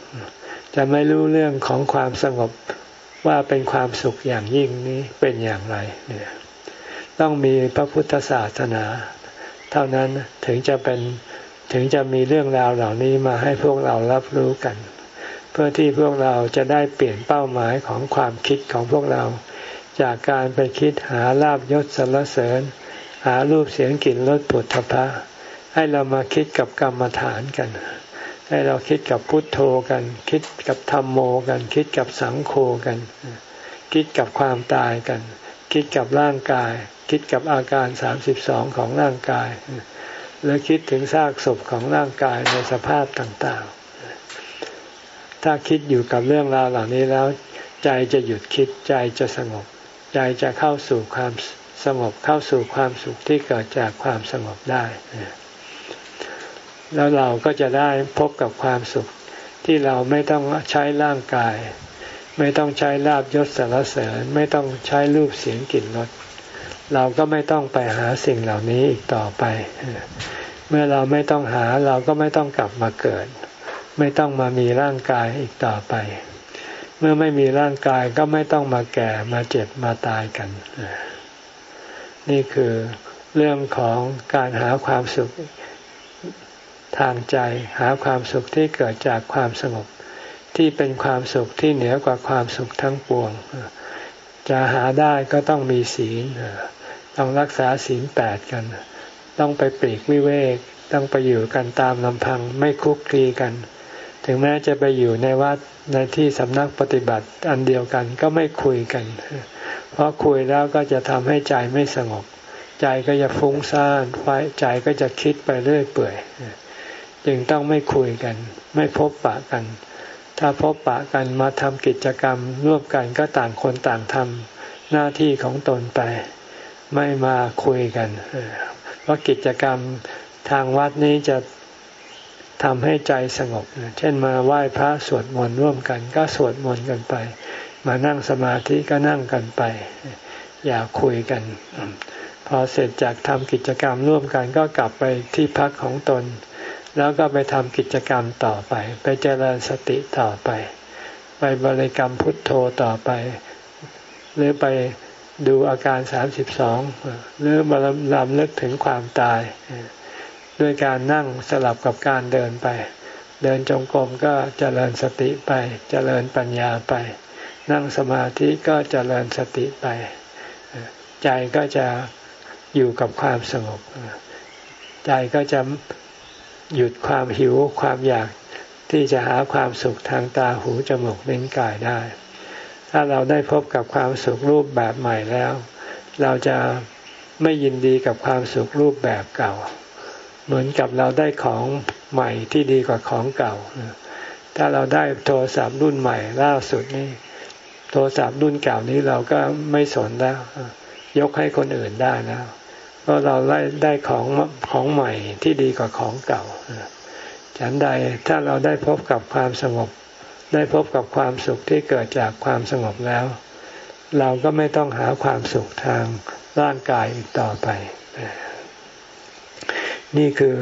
จะไม่รู้เรื่องของความสงบว่าเป็นความสุขอย่างยิ่งนี้เป็นอย่างไรเนี่ยต้องมีพระพุทธศาสนา เท่านั้นถึงจะเป็นถึงจะมีเรื่องราวเหล่านี้มาให้พวกเรารับรู้กัน พื่อที่พวกเราจะได้เปลี่ยนเป้าหมายของความคิดของพวกเรา จากการไปคิดหาลาบยศสรรเสริญ หารูปเสียงกลิ่นรสปุถะพะให้เรามาคิดกับกรรมฐานกัน ให้เราคิดกับพุทโธกัน คิดกับธรรมโมกัน คิดกับสังโฆกัน คิดกับความตายกัน คิดกับร่างกาย คิดกับอาการสามสิบสองของร่างกาย แล้วคิดถึงซากศพของร่างกายในสภาพต่างๆ ถ้าคิดอยู่กับเรื่องราวเหล่านี้แล้ว ใจจะหยุดคิดใจจะสงบ ใจจะเข้าสู่ความสงบเข้าสู่ความสุขที่เกิดจากความสงบได้ แล้วเราก็จะได้พบกับความสุขที่เราไม่ต้องใช้ร่างกาย ไม่ต้องใช้ลาบยศสารเสริญ ไม่ต้องใช้รูปเสียงกลิ่นรสเราก็ไม่ต้องไปหาสิ่งเหล่านี้อีกต่อไป เมื่อเราไม่ต้องหาเราก็ไม่ต้องกลับมาเกิด ไม่ต้องมามีร่างกายอีกต่อไป เมื่อไม่มีร่างกายก็ไม่ต้องมาแก่มาเจ็บมาตายกัน นี่คือเรื่องของการหาความสุขทางใจ หาความสุขที่เกิดจากความสงบที่เป็นความสุขที่เหนือกว่าความสุขทั้งปวง จะหาได้ก็ต้องมีศีลต้องรักษาศีลแปดกัน ต้องไปปลีกวิเวก ต้องไปอยู่กันตามลำพังไม่คุกคีกัน ถึงแม้จะไปอยู่ในวัดในที่สำนักปฏิบัติอันเดียวกันก็ไม่คุยกัน เพราะคุยแล้วก็จะทำให้ใจไม่สงบ ใจก็จะฟุ้งซ่านไฟใจก็จะคิดไปเรื่อยเปื่อย จึงต้องไม่คุยกัน ไม่พบปะกัน ถ้าพบปะกันมาทำกิจกรรมร่วมกันก็ต่างคนต่างทำหน้าที่ของตนไป ไม่มาคุยกันเพราะกิจกรรมทางวัดนี้จะ ทำให้ใจสงบ เช่นมาไหว้พระสวดมนต์ร่วมกัน ก็สวดมนต์กันไป มานั่งสมาธิก็นั่งกันไป อย่าคุยกัน พอเสร็จจากทำกิจกรรมร่วมกันก็กลับไปที่พักของตน แล้วก็ไปทำกิจกรรมต่อไป ไปเจริญสติต่อไป ไปบริกรรมพุทโธต่อไป หรือไปดูอาการสามสิบสองหรือมาลำลึกถึงความตาย ด้วยการนั่งสลับกับการเดินไป เดินจงกรมก็เจริญสติไป เจริญปัญญาไป นั่งสมาธิก็เจริญสติไป ใจก็จะอยู่กับความสงบ ใจก็จะหยุดความหิวความอยากที่จะหาความสุขทางตาหูจมูกลิ้นกายได้ ถ้าเราได้พบกับความสุขรูปแบบใหม่แล้ว เราจะไม่ยินดีกับความสุขรูปแบบเก่า เหมือนกับเราได้ของใหม่ที่ดีกว่าของเก่า ถ้าเราได้โทรศัพท์รุ่นใหม่ล่าสุดนี่โทรศัพท์รุ่นเก่านี้เราก็ไม่สนแล้ว ยกให้คนอื่นได้แล้วเพราะเราได้ได้ของของใหม่ที่ดีกว่าของเก่าฉันใดถ้าเราได้พบกับความสงบ ได้พบกับความสุขที่เกิดจากความสงบแล้ว เราก็ไม่ต้องหาความสุขทางร่างกายอีกต่อไป นี่คือ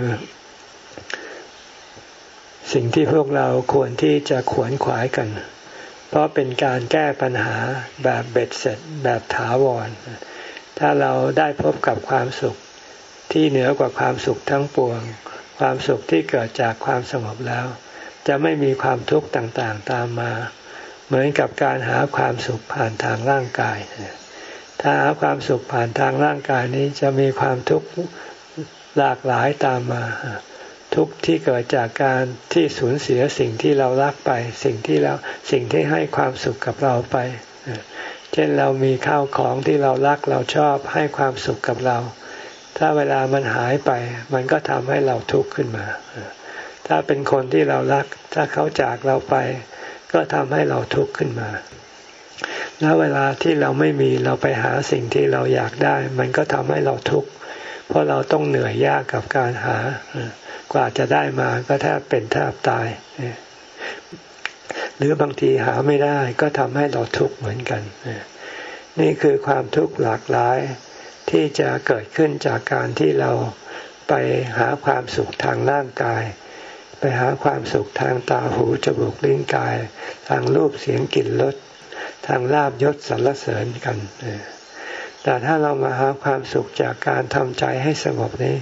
สิ่งที่พวกเราควรที่จะขวนขวายกัน เพราะเป็นการแก้ปัญหาแบบเบ็ดเสร็จแบบถาวร ถ้าเราได้พบกับความสุขที่เหนือกว่าความสุขทั้งปวง ความสุขที่เกิดจากความสงบแล้ว จะไม่มีความทุกข์ต่างๆตามมา เหมือนกับการหาความสุขผ่านทางร่างกาย ถ้าหาความสุขผ่านทางร่างกายนี้จะมีความทุกข์ หลากหลายตามมา ทุกที่เกิดจากการที่สูญเสียสิ่งที่เรารักไป สิ่งที่เราสิ่งที่ให้ความสุขกับเราไป เช่นเรามีข้าวของที่เรารักเราชอบให้ความสุขกับเรา ถ้าเวลามันหายไป มันก็ทำให้เราทุกข์ขึ้นมา ถ้าเป็นคนที่เรารัก ถ้าเขาจากเราไป ก็ทำให้เราทุกข์ขึ้นมาแล้วเวลาที่เราไม่มีเราไปหาสิ่งที่เราอยากได้ มันก็ทำให้เราทุกข์ เพราะเราต้องเหนื่อยยากกับการหา กว่าจะได้มาก็แทบเป็นแทบตาย หรือบางทีหาไม่ได้ก็ทำให้เราทุกข์เหมือนกัน นี่คือความทุกข์หลากหลายที่จะเกิดขึ้นจากการที่เราไปหาความสุขทางร่างกาย ไปหาความสุขทางตาหูจมูกลิ้นกาย ทางรูปเสียงกลิ่นรสทางลาบยศสรรเสริญกัน แต่ถ้าเรามาหาความสุขจากการทำใจให้สงบนี้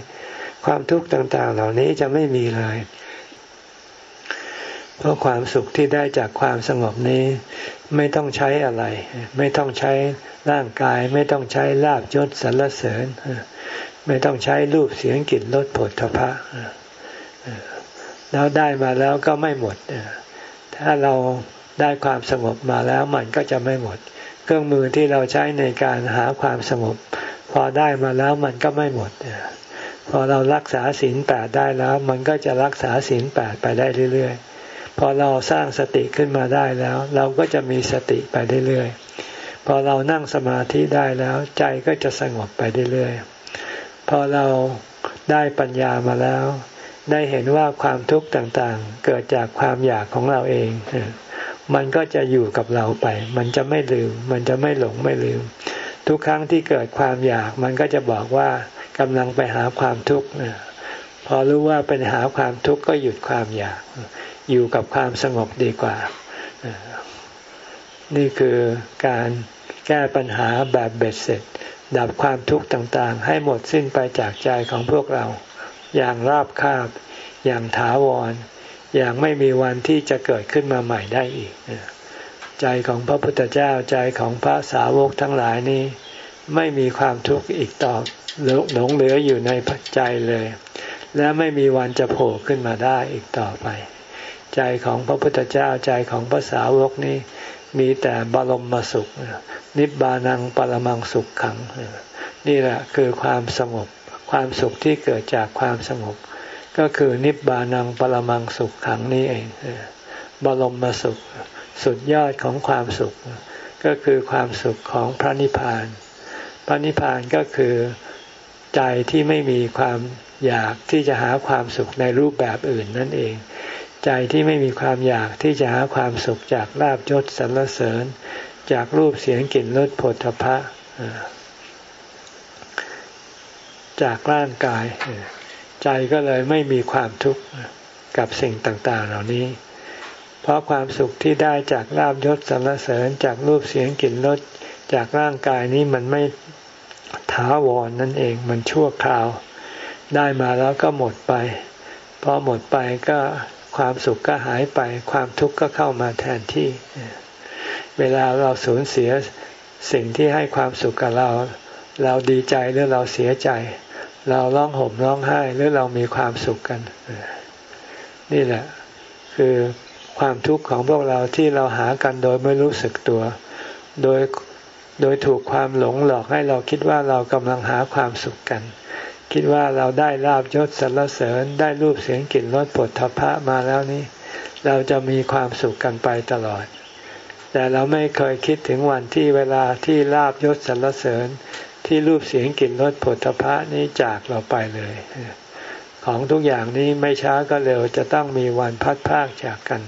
ความทุกข์ต่างๆ เหล่านี้จะไม่มีเลย เพราะความสุขที่ได้จากความสงบนี้ ไม่ต้องใช้อะไร ไม่ต้องใช้ร่างกาย ไม่ต้องใช้ลาบยศสรรเสริญ ไม่ต้องใช้รูปเสียงกลิ่นรสผลทพะแล้วได้มาแล้วก็ไม่หมด ถ้าเราได้ความสงบมาแล้วมันก็จะไม่หมด เครื่องมือที่เราใช้ในการหาความสงบ พอได้มาแล้วมันก็ไม่หมด พอเรารักษาศีลแปดได้แล้ว มันก็จะรักษาศีลแปดไปได้เรื่อยๆ พอเราสร้างสติขึ้นมาได้แล้ว เราก็จะมีสติไปเรื่อยๆ พอเรานั่งสมาธิได้แล้วใจก็จะสงบไปเรื่อยๆ พอเราได้ปัญญามาแล้ว ได้เห็นว่าความทุกข์ต่างๆ เกิดจากความอยากของเราเอง มันก็จะอยู่กับเราไป มันจะไม่ลืม มันจะไม่หลงไม่ลืม ทุกครั้งที่เกิดความอยาก มันก็จะบอกว่ากำลังไปหาความทุกข์พอรู้ว่าเป็นหาความทุกข์ก็หยุดความอยาก อยู่กับความสงบดีกว่า นี่คือการแก้ปัญหาแบบเบ็ดเสร็จ ดับความทุกข์ต่างๆ ให้หมดสิ้นไปจากใจของพวกเรา อย่างราบคาบ อย่างถาวร อย่างไม่มีวันที่จะเกิดขึ้นมาใหม่ได้อีก ใจของพระพุทธเจ้าใจของพระสาวกทั้งหลายนี้ ไม่มีความทุกข์อีกต่อหลงเหลืออยู่ในใจเลย และไม่มีวันจะโผล่ขึ้นมาได้อีกต่อไป ใจของพระพุทธเจ้าใจของพระสาวกนี้ มีแต่บรมมสุข นิบานังปรมังสุขขัง นี่แหละคือความสงบความสุขที่เกิดจากความสงบ ก็คือนิบบานังปรมังสุขขังนี้เองบรมมาสุขสุดยอดของความสุข ก็คือความสุขของพระนิพพาน พระนิพพานก็คือใจที่ไม่มีความอยากที่จะหาความสุขในรูปแบบอื่นนั่นเอง ใจที่ไม่มีความอยากที่จะหาความสุขจากลาบยศสรรเสริญ จากรูปเสียงกลิ่นรสผลพะจากร่างกาย ใจก็เลยไม่มีความทุกข์กับสิ่งต่างๆ เหล่านี้ เพราะความสุขที่ได้จากลาบยศสรรเสริญจากรูปเสียงกลิ่นรสจากร่างกายนี้มันไม่ถาวรนนั่นเองมันชั่วคราว ได้มาแล้วก็หมดไป พอหมดไปก็ความสุขก็หายไป ความทุกข์ก็เข้ามาแทนที่ เวลาเราสูญเสียสิ่งที่ให้ความสุขกับเรา เราดีใจหรือเราเสียใจ เราร้องห่มร้องไห้หรือเรามีความสุขกัน นี่แหละ คือความทุกข์ของพวกเราที่เราหากันโดยไม่รู้สึกตัว โดยโดยถูกความหลงหลอกให้เราคิดว่าเรากำลังหาความสุขกัน คิดว่าเราได้ลาบยศสรรเสริญได้รูปเสียงกลิ่นรสผลทพะมาแล้วนี้ เราจะมีความสุขกันไปตลอด แต่เราไม่เคยคิดถึงวันที่เวลาที่ลาบยศสรรเสริญ ที่รูปเสียงกลิ่นรสผลทพะนี้จากเราไปเลย ของทุกอย่างนี้ไม่ช้าก็เร็วจะต้องมีวันพัดพากจากกัน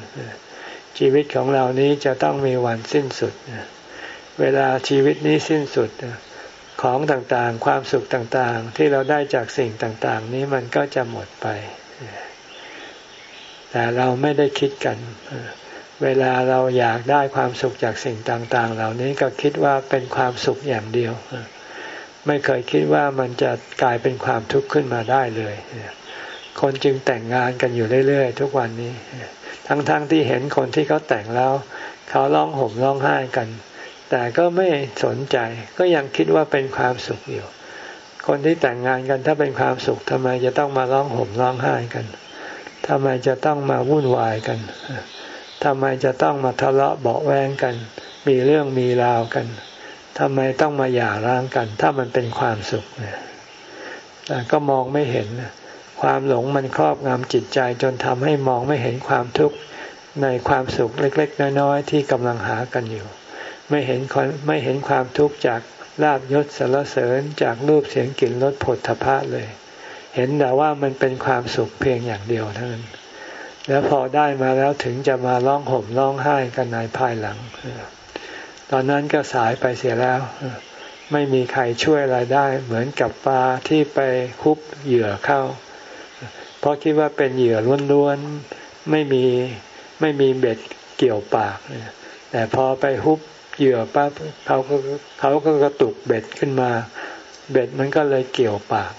ชีวิตของเรานี้จะต้องมีวันสิ้นสุด เวลาชีวิตนี้สิ้นสุด ของต่างๆ ความสุขต่างๆ ที่เราได้จากสิ่งต่างๆ นี้มันก็จะหมดไป แต่เราไม่ได้คิดกัน เวลาเราอยากได้ความสุขจากสิ่งต่างๆ เหล่านี้ก็คิดว่าเป็นความสุขอย่างเดียว ไม่เคยคิดว่ามันจะกลายเป็นความทุกข์ขึ้นมาได้เลย คนจึงแต่งงานกันอยู่เรื่อยๆ ทุกวันนี้ ทั้งๆทที่เห็นคนที่เขาแต่งแล้ว เขาร้องห่มร้องไห้กัน แต่ก็ไม่สนใจก็ยังคิดว่าเป็นความสุขอยู่คนที่แต่งงานกันถ้าเป็นความสุขทำไมจะต้องมาร้องห่มร้องไห้กันทำไมจะต้องมาวุ่นวายกันทำไมจะต้องมาทะเลาะเบาแวงกัน มีเรื่องมีราวกัน ทำไมต้องมาหย่าร้างกัน ถ้ามันเป็นความสุขเนี่ยแต่ก็มองไม่เห็น ความหลงมันครอบงำจิตใจจนทำให้มองไม่เห็นความทุกข์ในความสุขเล็ก ๆ น้อยๆที่กำลังหากันอยู่ ไม่เห็นไม่เห็นความทุกข์จากลาบยศสารเสริญจากรูปเสียงกลิ่นรสผลทพะเลย เห็นแต่ว่ามันเป็นความสุขเพียงอย่างเดียวเท่านั้น แล้วพอได้มาแล้วถึงจะมาร้องห่มร้องไห้กันในภายหลังต อนนั้นก็สายไปเสียแล้ว ไม่มีใครช่วยอะไรได้ เหมือนกับปลาที่ไปคุบเหยื่อเข้า เพราะคิดว่าเป็นเหยื่อล้วนๆไม่มีไม่มีเบ็ดเกี่ยวปาก แต่พอไปฮุบเหยื่อปั๊บเขาก็เขาก็กระตุกเบ็ดขึ้นมา เบ็ดมันก็เลยเกี่ยวปาก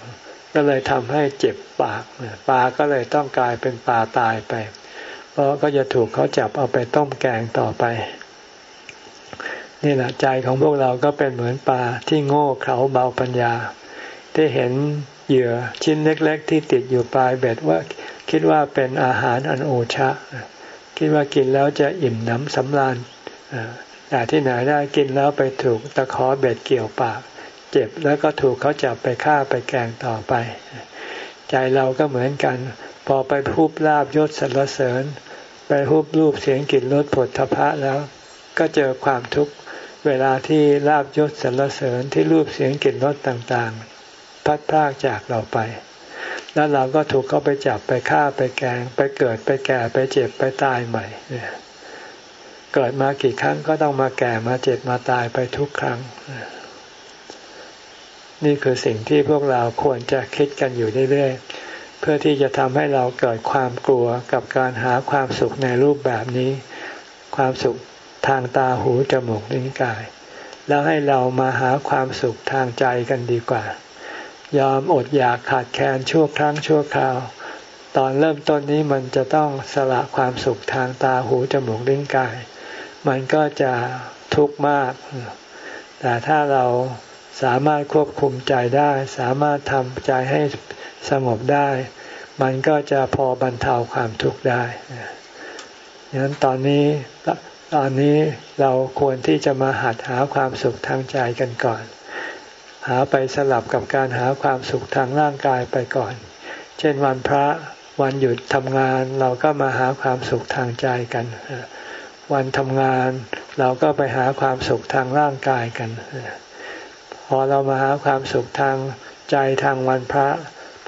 ก็เลยทำให้เจ็บปากปลาก็เลยต้องกลายเป็นปลาตายไป เพราะก็จะถูกเขาจับเอาไปต้มแกงต่อไป นี่แหละใจของพวกเราก็เป็นเหมือนปลาที่โง่เขลาเบาปัญญา ที่เห็นเหยื่อชิ้นเล็ก ๆ ที่ติดอยู่ปลายเบ็ดว่าคิดว่าเป็นอาหารอันโอชะ คิดว่ากินแล้วจะอิ่มน้ำสำราญแต่ที่ไหนได้กินแล้วไปถูกตะขอเบ็ดเกี่ยวปาก เจ็บแล้วก็ถูกเขาจับไปฆ่าไปแกงต่อไป ใจเราก็เหมือนกัน พอไปพูบลาบยศสรรเสริญ ไปพูบรูปเสียงกลิ่นรสผลทพะแล้ว ก็เจอความทุกข์ เวลาที่ลาบยศสรรเสริญที่รูปเสียงกลิ่นรสต่างๆ พัดพากจากเราไป แล้วเราก็ถูกเขาไปจับไปฆ่าไปแกง ไปเกิดไปแก่ไปเจ็บไปตายใหม่เนี่ยเกิดมากี่ครั้งก็ต้องมาแก่มาเจ็บมาตายไปทุกครั้ง นี่คือสิ่งที่พวกเราควรจะคิดกันอยู่เรื่อยๆเพื่อที่จะทำให้เราเกิดความกลัวกับการหาความสุขในรูปแบบนี้ ความสุข ทางตาหูจมูกลิ้นกาย แล้วให้เรามาหาความสุขทางใจกันดีกว่า ยอมอดอยากขาดแคลนชั่วครั้งชั่วคราว ตอนเริ่มต้นนี้มันจะต้องสละความสุขทางตาหูจมูกลิ้นกาย มันก็จะทุกข์มาก แต่ถ้าเราสามารถควบคุมใจได้ สามารถทำใจให้สงบได้ มันก็จะพอบรรเทาความทุกข์ได้ดังนั้นตอนนี้ ตอนนี้เราควรที่จะมาหัดหาความสุขทางใจกันก่อน หาไปสลับกับการหาความสุขทางร่างกายไปก่อน เช่นวันพระวันหยุดทำงานเราก็มาหาความสุขทางใจกัน วันทำงานเราก็ไปหาความสุขทางร่างกายกันพพอเรามาหาความสุขทางใจทางวันพระ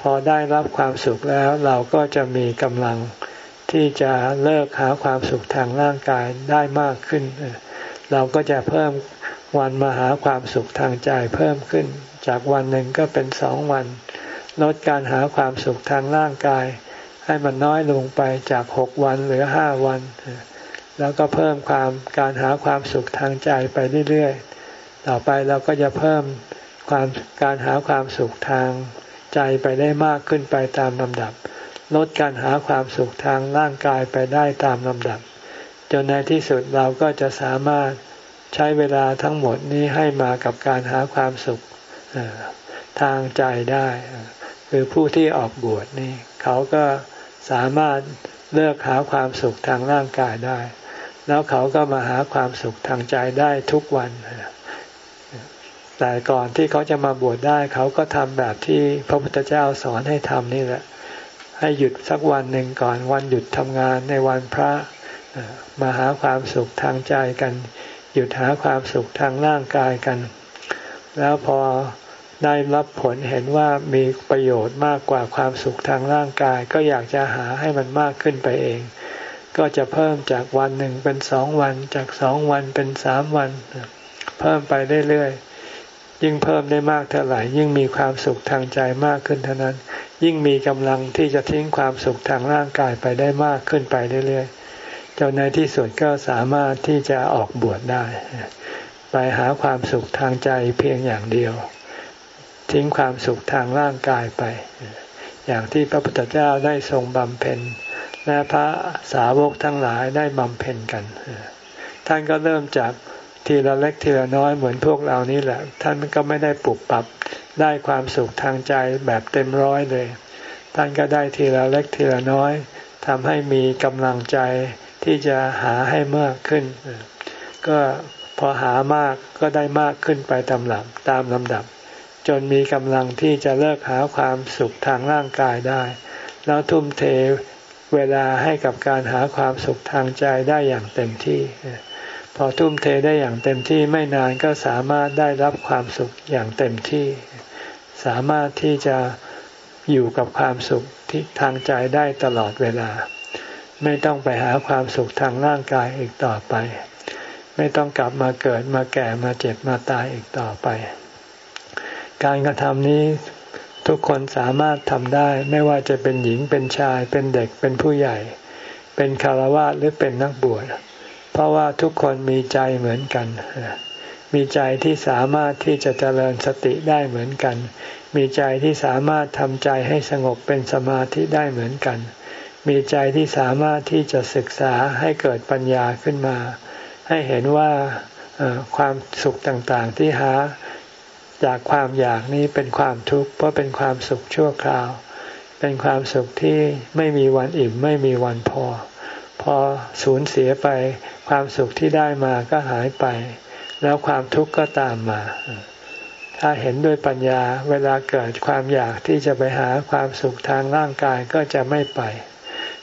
พอได้รับความสุขแล้วเราก็จะมีกำลัง ที่จะเลิกหาความสุขทางร่างกายได้มากขึ้น เราก็จะเพิ่มวันมาหาความสุขทางใจเพิ่มขึ้น จากวันหนึ่งก็เป็นสองวัน ลดการหาความสุขทางร่างกาย ให้มันน้อยลงไปจากหกวันหรือห้าวัน แล้วก็เพิ่มความการหาความสุขทางใจไปเรื่อยๆ ต่อไปเราก็จะเพิ่มความการหาความสุขทางใจไปได้มากขึ้นไปตามลำดับ ลดการหาความสุขทางร่างกายไปได้ตามลำดับ จนในที่สุดเราก็จะสามารถใช้เวลาทั้งหมดนี้ให้มากับการหาความสุขทางใจได้ คือผู้ที่ออกบวชนี่ เขาก็สามารถเลือกหาความสุขทางร่างกายได้ แล้วเขาก็มาหาความสุขทางใจได้ทุกวันแต่ก่อนที่เขาจะมาบวชได้ เขาก็ทำแบบที่พระพุทธเจ้าสอนให้ทำนี่แหละ ให้หยุดสักวันหนึ่งก่อนวันหยุดทำงานในวันพระมาหาความสุขทางใจกัน หยุดหาความสุขทางร่างกายกัน แล้วพอได้รับผลเห็นว่ามีประโยชน์มากกว่าความสุขทางร่างกาย ก็อยากจะหาให้มันมากขึ้นไปเอง ก็จะเพิ่มจากวันหนึ่งเป็นสองวัน จากสองวันเป็นสามวัน เพิ่มไปเรื่อยๆ ยิ่งเพิ่มได้มากเท่าไหร่ยิ่งมีความสุขทางใจมากขึ้นเท่านั้น ยิ่งมีกำลังที่จะทิ้งความสุขทางร่างกายไปได้มากขึ้นไปเรื่อยๆจนในที่สุดก็สามารถที่จะออกบวชได้ ไปหาความสุขทางใจเพียงอย่างเดียว ทิ้งความสุขทางร่างกายไป อย่างที่พระพุทธเจ้าได้ทรงบำเพ็ญและพระสาวกทั้งหลายได้บำเพ็ญกันท่านก็เริ่มจาก ทีละเล็กทีละน้อยเหมือนพวกเรานี่แหละ ท่านก็ไม่ได้ปรับปรับได้ความสุขทางใจแบบเต็มร้อยเลย ท่านก็ได้ทีละเล็กทีละน้อยทำให้มีกำลังใจที่จะหาให้มากขึ้น ก็พอหามากก็ได้มากขึ้นไปตามลำตามลำดับ จนมีกำลังที่จะเลิกหาความสุขทางร่างกายได้ แล้วทุ่มเทเวลาให้กับการหาความสุขทางใจได้อย่างเต็มที่ พอทุ่มเทได้อย่างเต็มที่ไม่นานก็สามารถได้รับความสุขอย่างเต็มที่ สามารถที่จะอยู่กับความสุขที่ทางใจได้ตลอดเวลา ไม่ต้องไปหาความสุขทางร่างกายอีกต่อไป ไม่ต้องกลับมาเกิดมาแก่มาเจ็บมาตายอีกต่อไป การกระทำนี้ทุกคนสามารถทำได้ไม่ว่าจะเป็นหญิงเป็นชายเป็นเด็กเป็นผู้ใหญ่ เป็นคารวะหรือเป็นนักบวช เพราะว่าทุกคนมีใจเหมือนกัน มีใจที่สามารถที่จะเจริญสติได้เหมือนกัน มีใจที่สามารถทำใจให้สงบเป็นสมาธิได้เหมือนกัน มีใจที่สามารถที่จะศึกษาให้เกิดปัญญาขึ้นมา ให้เห็นว่าความสุขต่างๆที่หาจากความอยากนี้เป็นความทุกข์เพราะเป็นความสุขชั่วคราว เป็นความสุขที่ไม่มีวันอิ่มไม่มีวันพอ พอสูญเสียไป ความสุขที่ได้มาก็หายไป แล้วความทุกข์ก็ตามมา ถ้าเห็นด้วยปัญญาเวลาเกิดความอยากที่จะไปหาความสุขทางร่างกายก็จะไม่ไป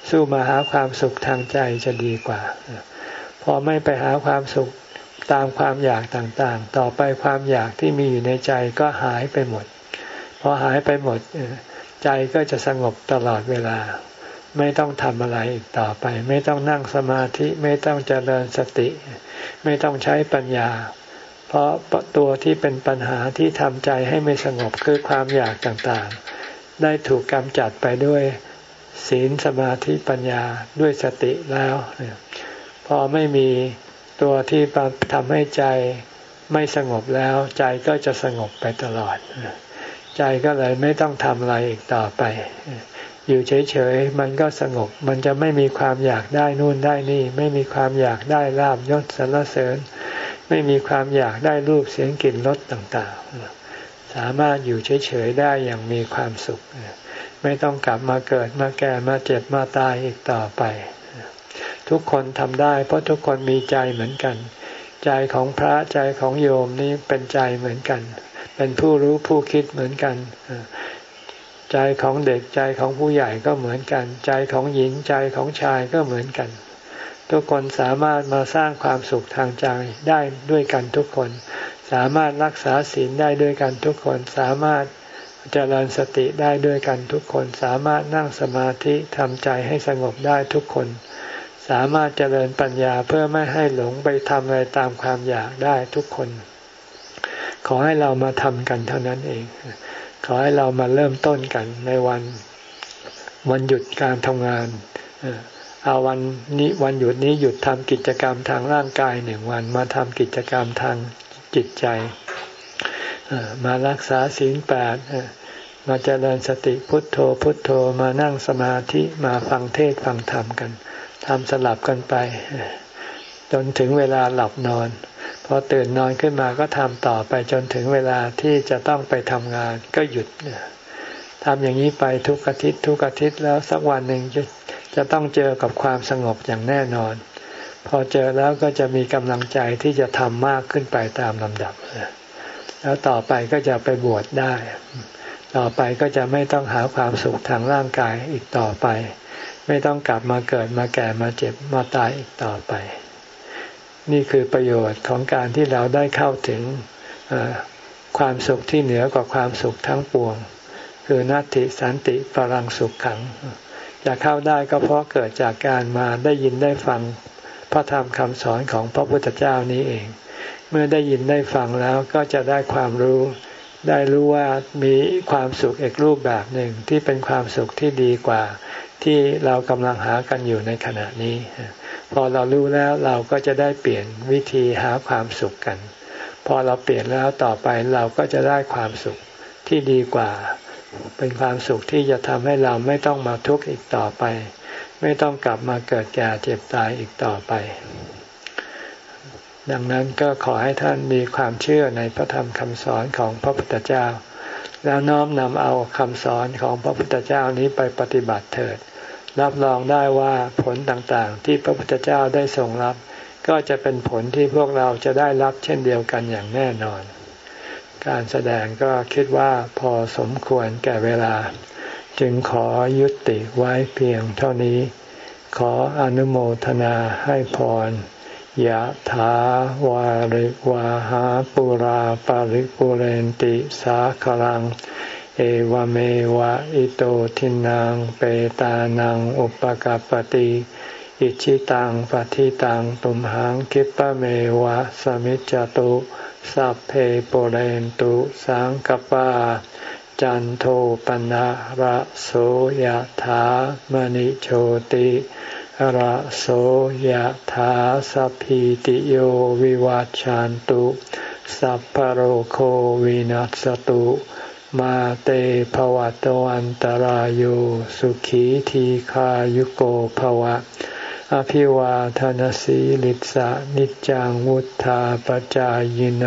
สู้มาหาความสุขทางใจจะดีกว่า พอไม่ไปหาความสุขตามความอยากต่างๆ ต่อไปความอยากที่มีอยู่ในใจก็หายไปหมด พอหายไปหมดใจก็จะสงบตลอดเวลา ไม่ต้องทำอะไรอีกต่อไป ไม่ต้องนั่งสมาธิไม่ต้องเจริญสติ ไม่ต้องใช้ปัญญา เพราะตัวที่เป็นปัญหาที่ทำใจให้ไม่สงบคือความอยากต่างๆ ได้ถูกกำจัดไปด้วยศีลสมาธิปัญญาด้วยสติแล้ว พอไม่มีตัวที่ทำให้ใจไม่สงบแล้ว ใจก็จะสงบไปตลอด ใจก็เลยไม่ต้องทำอะไรอีกต่อไป อยู่เฉยๆ มันก็สงบ มันจะไม่มีความอยากได้นู่นได้นี่ ไม่มีความอยากได้ลาบยศสรรเสริญ ไม่มีความอยากได้รูปเสียงกลิ่นรสต่างๆ สามารถอยู่เฉยๆได้อย่างมีความสุข ไม่ต้องกลับมาเกิดมาแก่มาเจ็บมาตายอีกต่อไป ทุกคนทำได้ เพราะทุกคนมีใจเหมือนกัน ใจของพระใจของโยมนี่เป็นใจเหมือนกัน เป็นผู้รู้ผู้คิดเหมือนกัน ใจของเด็กใจของผู้ใหญ่ก็เหมือนกัน ใจของหญิงใจของชายก็เหมือนกัน ทุกคนสามารถมาสร้างความสุขทางใจได้ด้วยกันทุกคน สามารถรักษาศีลได้ด้วยกันทุกคน สามารถเจริญสติได้ด้วยกันทุกคน สามารถนั่งสมาธิทำใจให้สงบได้ทุกคน สามารถเจริญปัญญาเพื่อไม่ให้หลงไปทำอะไรตามความอยากได้ทุกคน ขอให้เรามาทำกันเท่านั้นเอง ขอให้เรามาเริ่มต้นกันในวันวันหยุดการทำงานเอาวันนี้วันหยุดนี้หยุดทำกิจกรรมทางร่างกายหนึ่งวันมาทำกิจกรรมทางจิตใจมารักษาศีลแปดมาเจริญสติพุทโธพุทโธมานั่งสมาธิมาฟังเทศฟังธรรมกันทำสลับกันไป จนถึงเวลาหลับนอน พอตื่นนอนขึ้นมาก็ทำต่อไปจนถึงเวลาที่จะต้องไปทำงานก็หยุดทำอย่างนี้ไปทุกอาทิตย์ทุกอาทิตย์แล้วสักวันหนึ่งจะจะต้องเจอกับความสงบอย่างแน่นอน พอเจอแล้วก็จะมีกำลังใจที่จะทำมากขึ้นไปตามลำดับ แล้วต่อไปก็จะไปบวชได้ ต่อไปก็จะไม่ต้องหาความสุขทางร่างกายอีกต่อไป ไม่ต้องกลับมาเกิดมาแก่มาเจ็บมาตายอีกต่อไป นี่คือประโยชน์ของการที่เราได้เข้าถึงความสุขที่เหนือกว่าความสุขทั้งปวง คือนัตติสันติปรังสุขขังจะเข้าได้ก็เพราะเกิดจากการมาได้ยินได้ฟังพระธรรมคำสอนของพระพุทธเจ้านี้เอง เมื่อได้ยินได้ฟังแล้วก็จะได้ความรู้ ได้รู้ว่ามีความสุขอีกรูปแบบหนึ่งที่เป็นความสุขที่ดีกว่า ที่เรากำลังหากันอยู่ในขณะนี้ พอเรารู้แล้วเราก็จะได้เปลี่ยนวิธีหาความสุขกัน พอเราเปลี่ยนแล้วต่อไปเราก็จะได้ความสุขที่ดีกว่า เป็นความสุขที่จะทำให้เราไม่ต้องมาทุกข์อีกต่อไป ไม่ต้องกลับมาเกิดแก่เจ็บตายอีกต่อไป ดังนั้นก็ขอให้ท่านมีความเชื่อในพระธรรมคำสอนของพระพุทธเจ้า แล้วน้อมนำเอาคำสอนของพระพุทธเจ้านี้ไปปฏิบัติเถิด รับรองได้ว่าผลต่างๆ ที่พระพุทธเจ้าได้ทรงรับ ก็จะเป็นผลที่พวกเราจะได้รับเช่นเดียวกันอย่างแน่นอน การแสดงก็คิดว่าพอสมควรแก่เวลา จึงขอยุติไว้เพียงเท่านี้ ขออนุโมทนาให้พรยะถาวาริวาหาปุราปาริปุเรนติสาคลัง เอวเมวะอิโตทินังเปตานังอุปกาปติอิชิตังปฏิตังตุมหังคิปะเมวะสมิจจตุสัพเพปเรนตุสังกปาจันโทปนะระโสยธามณิโชติระโสยธาสัพพิติโยวิวัจจันตุ สัพพโรโควินัสตุ มาเตภวัตวันตารโยสุขีทีขายุโกภวะ อภิวาทานสีลิสะนิจังวุธาปจายโน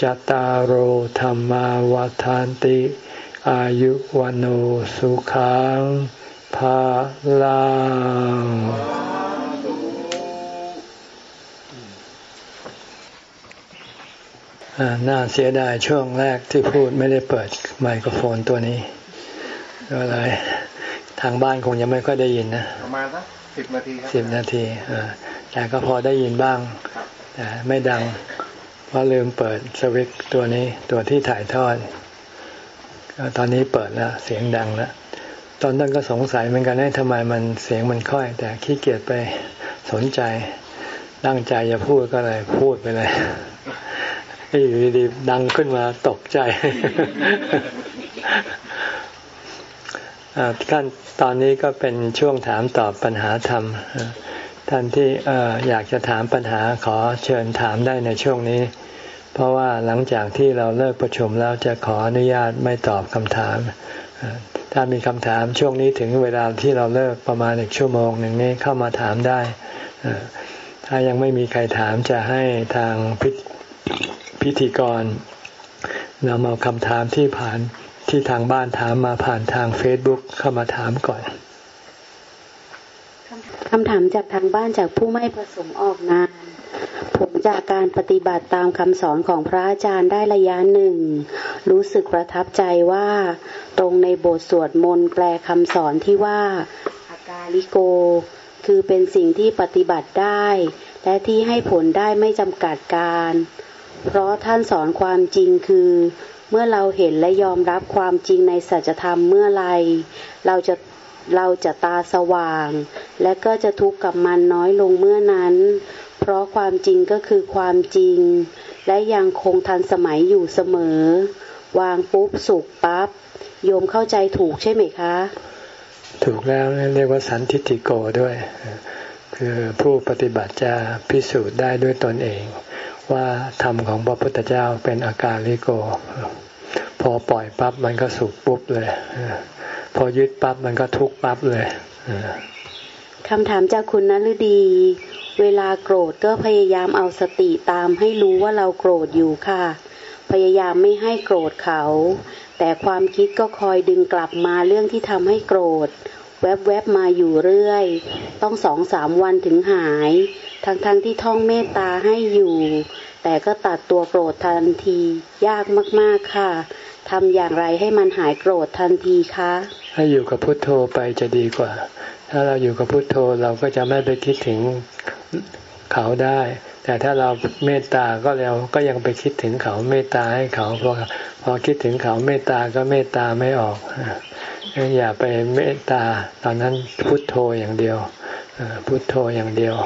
จตารโหธรรมาวาทานติ อายุวันโอสุขังภาลัง น่าเสียดายช่วงแรกที่พูดไม่ได้เปิดไมโครโฟนตัวนี้ก็เลยทางบ้านคงยังไม่ค่อยได้ยินนะประมาณสักสิบนาทีสิบนาทีแต่ก็พอได้ยินบ้างแต่ไม่ดัง เพราะลืมเปิดสวิตตัวนี้ตัวที่ถ่ายทอดตอนนี้เปิดแล้วเสียงดังแล้วตอนนั้นก็สงสัยเหมือนกันว่าทำไมมันเสียงมันค่อย แต่ขี้เกียจไปสนใจตั้งใจจะพูดก็เลยพูดไปเลย อยู่ดีๆดังขึ้นมาตกใจท่านตอนนี้ก็เป็นช่วงถามตอบปัญหาธรรม ท่านที่อยากจะถามปัญหาขอเชิญถามได้ในช่วงนี้ เพราะว่าหลังจากที่เราเลิกประชุมแล้วจะขออนุญาตไม่ตอบคำถาม ถ้ามีคำถามช่วงนี้ถึงเวลาที่เราเลิกประมาณอีกชั่วโมงหนึ่งนี้เข้ามาถามได้ ถ้ายังไม่มีใครถามจะให้ทางพิ พิธีกรนำเอาคำถามที่ผ่านที่ทางบ้านถามมาผ่านทางเฟซบุ๊กเข้ามาถามก่อนคำถามจากทางบ้านจากผู้ไม่ประสงค์ออกนามผมจากการปฏิบัติตามคำสอนของพระอาจารย์ได้ระยะหนึ่ง รู้สึกประทับใจว่า ตรงในบทสวดมนต์แปลคำสอนที่ว่าอากาลิโก คือเป็นสิ่งที่ปฏิบัติได้ และที่ให้ผลได้ไม่จำกัดการ เพราะท่านสอนความจริงคือ เมื่อเราเห็นและยอมรับความจริงในสัจธรรมเมื่อไรเราจะเราจะตาสว่าง และก็จะทุกข์กับมันน้อยลงเมื่อนั้น เพราะความจริงก็คือความจริง และยังคงทันสมัยอยู่เสมอ วางปุ๊บสุกปั๊บโยมเข้าใจถูกใช่ไหมคะ ถูกแล้วเรียกว่าสันทิติโกด้วย คือผู้ปฏิบัติจะพิสูจน์ได้ด้วยตนเอง ว่าธรรมของพระพุทธเจ้าเป็นอาการลิโก พอปล่อยปั๊บมันก็สุกปุ๊บเลย พอยึดปั๊บมันก็ทุกปั๊บเลยคำถามจากคุณนฤดี เวลาโกรธก็พยายามเอาสติตามให้รู้ว่าเราโกรธอยู่ค่ะ พยายามไม่ให้โกรธเขา แต่ความคิดก็คอยดึงกลับมาเรื่องที่ทำให้โกรธ แวบๆมาอยู่เรื่อย ต้องสองสามวันถึงหาย ทั้งๆทที่ท่องเมตตาให้อยู่ แต่ก็ตัดตัวโกรธทันที ยากมากๆค่ะทำอย่างไรให้มันหายโกรธทันทีคะ ให้อยู่กับพุทโธไปจะดีกว่า ถ้าเราอยู่กับพุทโธเราก็จะไม่ไปคิดถึงเขาได้ แต่ถ้าเราเมตตาก็เราก็ยังไปคิดถึงเขาเมตตาให้เขาพอพอคิดถึงเขาเมตตาก็เมตตาไม่ออก อย่าไปเมตตา ตอนนั้นพุทโธอย่างเดียวพุทโธอย่างเดียว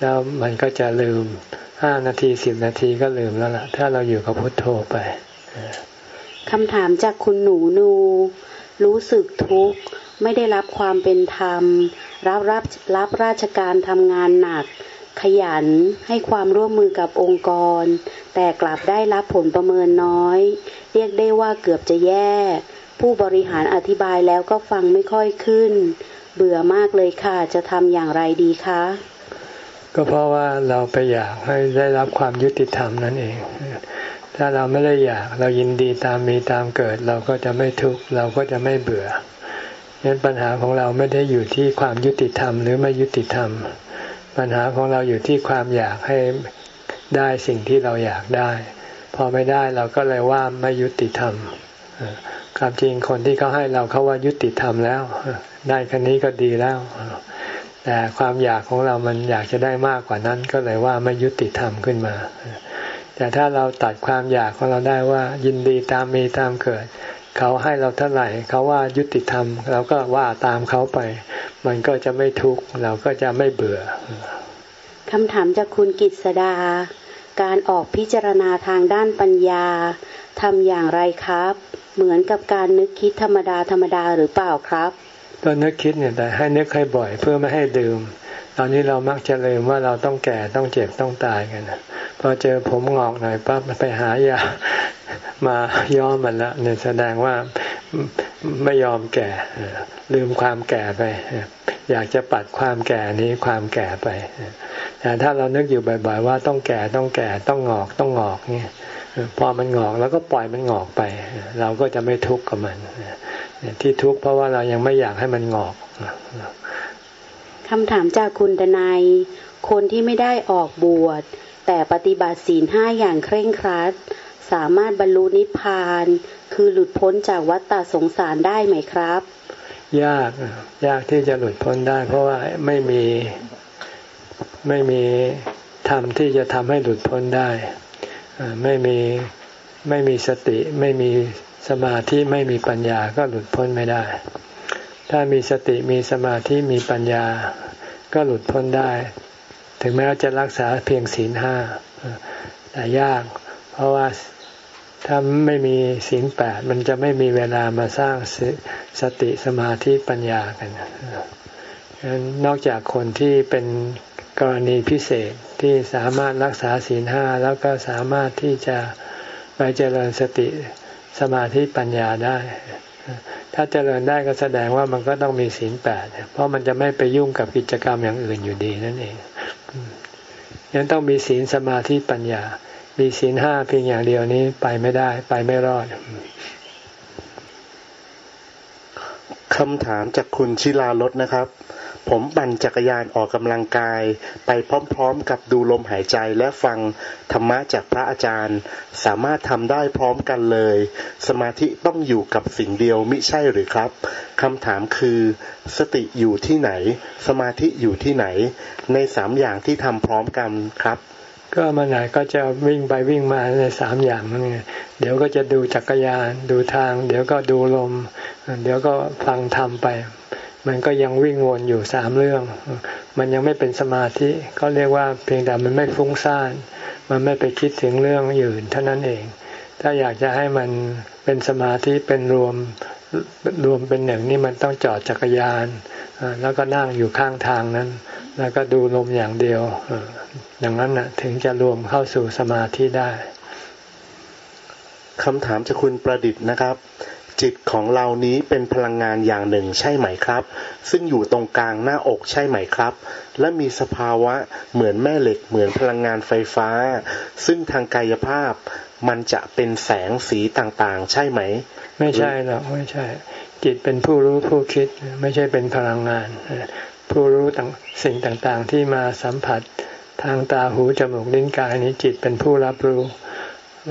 แล้วมันก็จะลืมห้านาทีสิบนาทีก็ลืมแล้วล่ะ ถ้าเราอยู่กับพุทโธไปคำถามจากคุณหนูนู รู้สึกทุกข์ไม่ได้รับความเป็นธรรม รับรับรับราชการทำงานหนัก ขยันให้ความร่วมมือกับองค์กร แต่กลับได้รับผลประเมินน้อย เรียกได้ว่าเกือบจะแย่ ผู้บริหารอธิบายแล้วก็ฟังไม่ค่อยขึ้น เบื่อมากเลยค่ะ จะทำอย่างไรดีคะ ก็เพราะว่าเราไปอยากให้ได้รับความยุติธรรมนั่นเอง ถ้าเราไม่ได้อยากเรายินดีตามมีตามเกิด เราก็จะไม่ทุกข์เราก็จะไม่เบื่อนั้นปัญหาของเราไม่ได้อยู่ที่ความยุติธรรมหรือไม่ยุติธรรม ปัญหาของเราอยู่ที่ความอยากให้ได้สิ่งที่เราอยากได้ พอไม่ได้เราก็เลยว่าไม่ยุติธรรม ความจริงคนที่เขาให้เราเขาว่ายุติธรรมแล้ว ได้แค่นี้ก็ดีแล้ว แต่ความอยากของเรามันอยากจะได้มากกว่านั้น ก็เลยว่าไม่ยุติธรรมขึ้นมา แต่ถ้าเราตัดความอยากของเราได้ว่า ยินดีตามมีตามเกิด เขาให้เราเท่าไหร่เขาว่ายุติธรรมเราก็ว่าตามเขาไป มันก็จะไม่ทุกข์เราก็จะไม่เบื่อคำถามจากคุณกิตสดา การออกพิจารณาทางด้านปัญญาทำอย่างไรครับ เหมือนกับการนึกคิดธรรมดาธรรมดาหรือเปล่าครับก็นึกคิดเนี่ยแต่ให้นึกให้บ่อยเพื่อไม่ให้ดื่ม ตอนนี้เรามักจะลืมว่าเราต้องแก่ต้องเจ็บต้องตายกันพอเจอผมงอกหน่อยปั๊บไปหายามาย้อมมันละเนี่ยแสดงว่าไม่ยอมแก่ลืมความแก่ไป อยากจะปัดความแก่นี้ความแก่ไปแต่ถ้าเรานึกอยู่บ่อย ๆ ว่าต้องแก่ต้องแก่ต้องงอกต้องงอกเนี่ย พอมันงอกแล้วก็ปล่อยมันงอกไป เราก็จะไม่ทุกข์กับมันที่ทุกข์เพราะว่าเรายังไม่อยากให้มันงอกคำถามจากคุณดนายคนที่ไม่ได้ออกบวช แต่ปฏิบัติศีลห้าอย่างเคร่งครัด สามารถบรรลุนิพพาน คือหลุดพ้นจากวัฏฏะสงสารได้ไหมครับ ยากยากที่จะหลุดพ้นได้ เพราะว่าไม่มีไม่มีธรรมที่จะทำให้หลุดพ้นได้ ไม่มีไม่มีสติ ไม่มีสมาธิไม่มีปัญญาก็หลุดพ้นไม่ได้ ถ้ามีสติมีสมาธิมีปัญญา ก็หลุดพ้นได้ ถึงแม้ว่าจะรักษาเพียงศีลห้าแต่ยาก เพราะว่าถ้าไม่มีศีลแปดมันจะไม่มีเวลามาสร้างสติสมาธิปัญญากันนอกจากคนที่เป็นกรณีพิเศษ ที่สามารถรักษาศีลห้าแล้วก็สามารถที่จะไปเจริญสติสมาธิปัญญาได้ ถ้าเจริญได้ก็แสดงว่ามันก็ต้องมีศีลแปดเพราะมันจะไม่ไปยุ่งกับกิจกรรมอย่างอื่นอยู่ดีนั่นเองยังต้องมีศีลสมาธิปัญญา มีศีลห้าเพียงอย่างเดียวนี้ไปไม่ได้ไปไม่รอดคำถามจากคุณชิลาลดนะครับ ผมปั่นจักรยานออกกำลังกาย ไปพร้อมๆ กับดูลมหายใจและฟังธรรมะจากพระอาจารย์ สามารถทำได้พร้อมกันเลย สมาธิต้องอยู่กับสิ่งเดียวมิใช่หรือครับคำถามคือ สติอยู่ที่ไหน สมาธิอยู่ที่ไหน ในสามอย่างที่ทำพร้อมกันครับก็มันไหนก็จะวิ่งไปวิ่งมาในสามอย่างนั่นไงเดี๋ยวก็จะดูจักรยาน ดูทาง เดี๋ยวก็ดูลม เดี๋ยวก็ฟังธรรมไป มันก็ยังวิ่งวนอยู่สามเรื่อง มันยังไม่เป็นสมาธิ ก็เรียกว่าเพียงแต่มันไม่ฟุ้งซ่าน มันไม่ไปคิดถึงเรื่องอื่นเท่านั้นเอง ถ้าอยากจะให้มันเป็นสมาธิเป็นรวมรวมเป็นหนึ่งนี่มันต้องจอดจักรยาน แล้วก็นั่งอยู่ข้างทางนั้น แล้วก็ดูลมอย่างเดียว อย่างนั้นนะถึงจะรวมเข้าสู่สมาธิได้คำถามจากคุณประดิษฐ์นะครับ จิตของเรานี้เป็นพลังงานอย่างหนึ่งใช่ไหมครับ ซึ่งอยู่ตรงกลางหน้าอกใช่ไหมครับ และมีสภาวะเหมือนแม่เหล็กเหมือนพลังงานไฟฟ้า ซึ่งทางกายภาพมันจะเป็นแสงสีต่างๆ ใช่ไหม ไม่ใช่หรอกไม่ใช่ จิตเป็นผู้รู้ผู้คิดไม่ใช่เป็นพลังงาน ผู้รู้ต่างสิ่งต่างๆ ที่มาสัมผัสทางตาหูจมูกลิ้นกายนี้จิตเป็นผู้รับรู้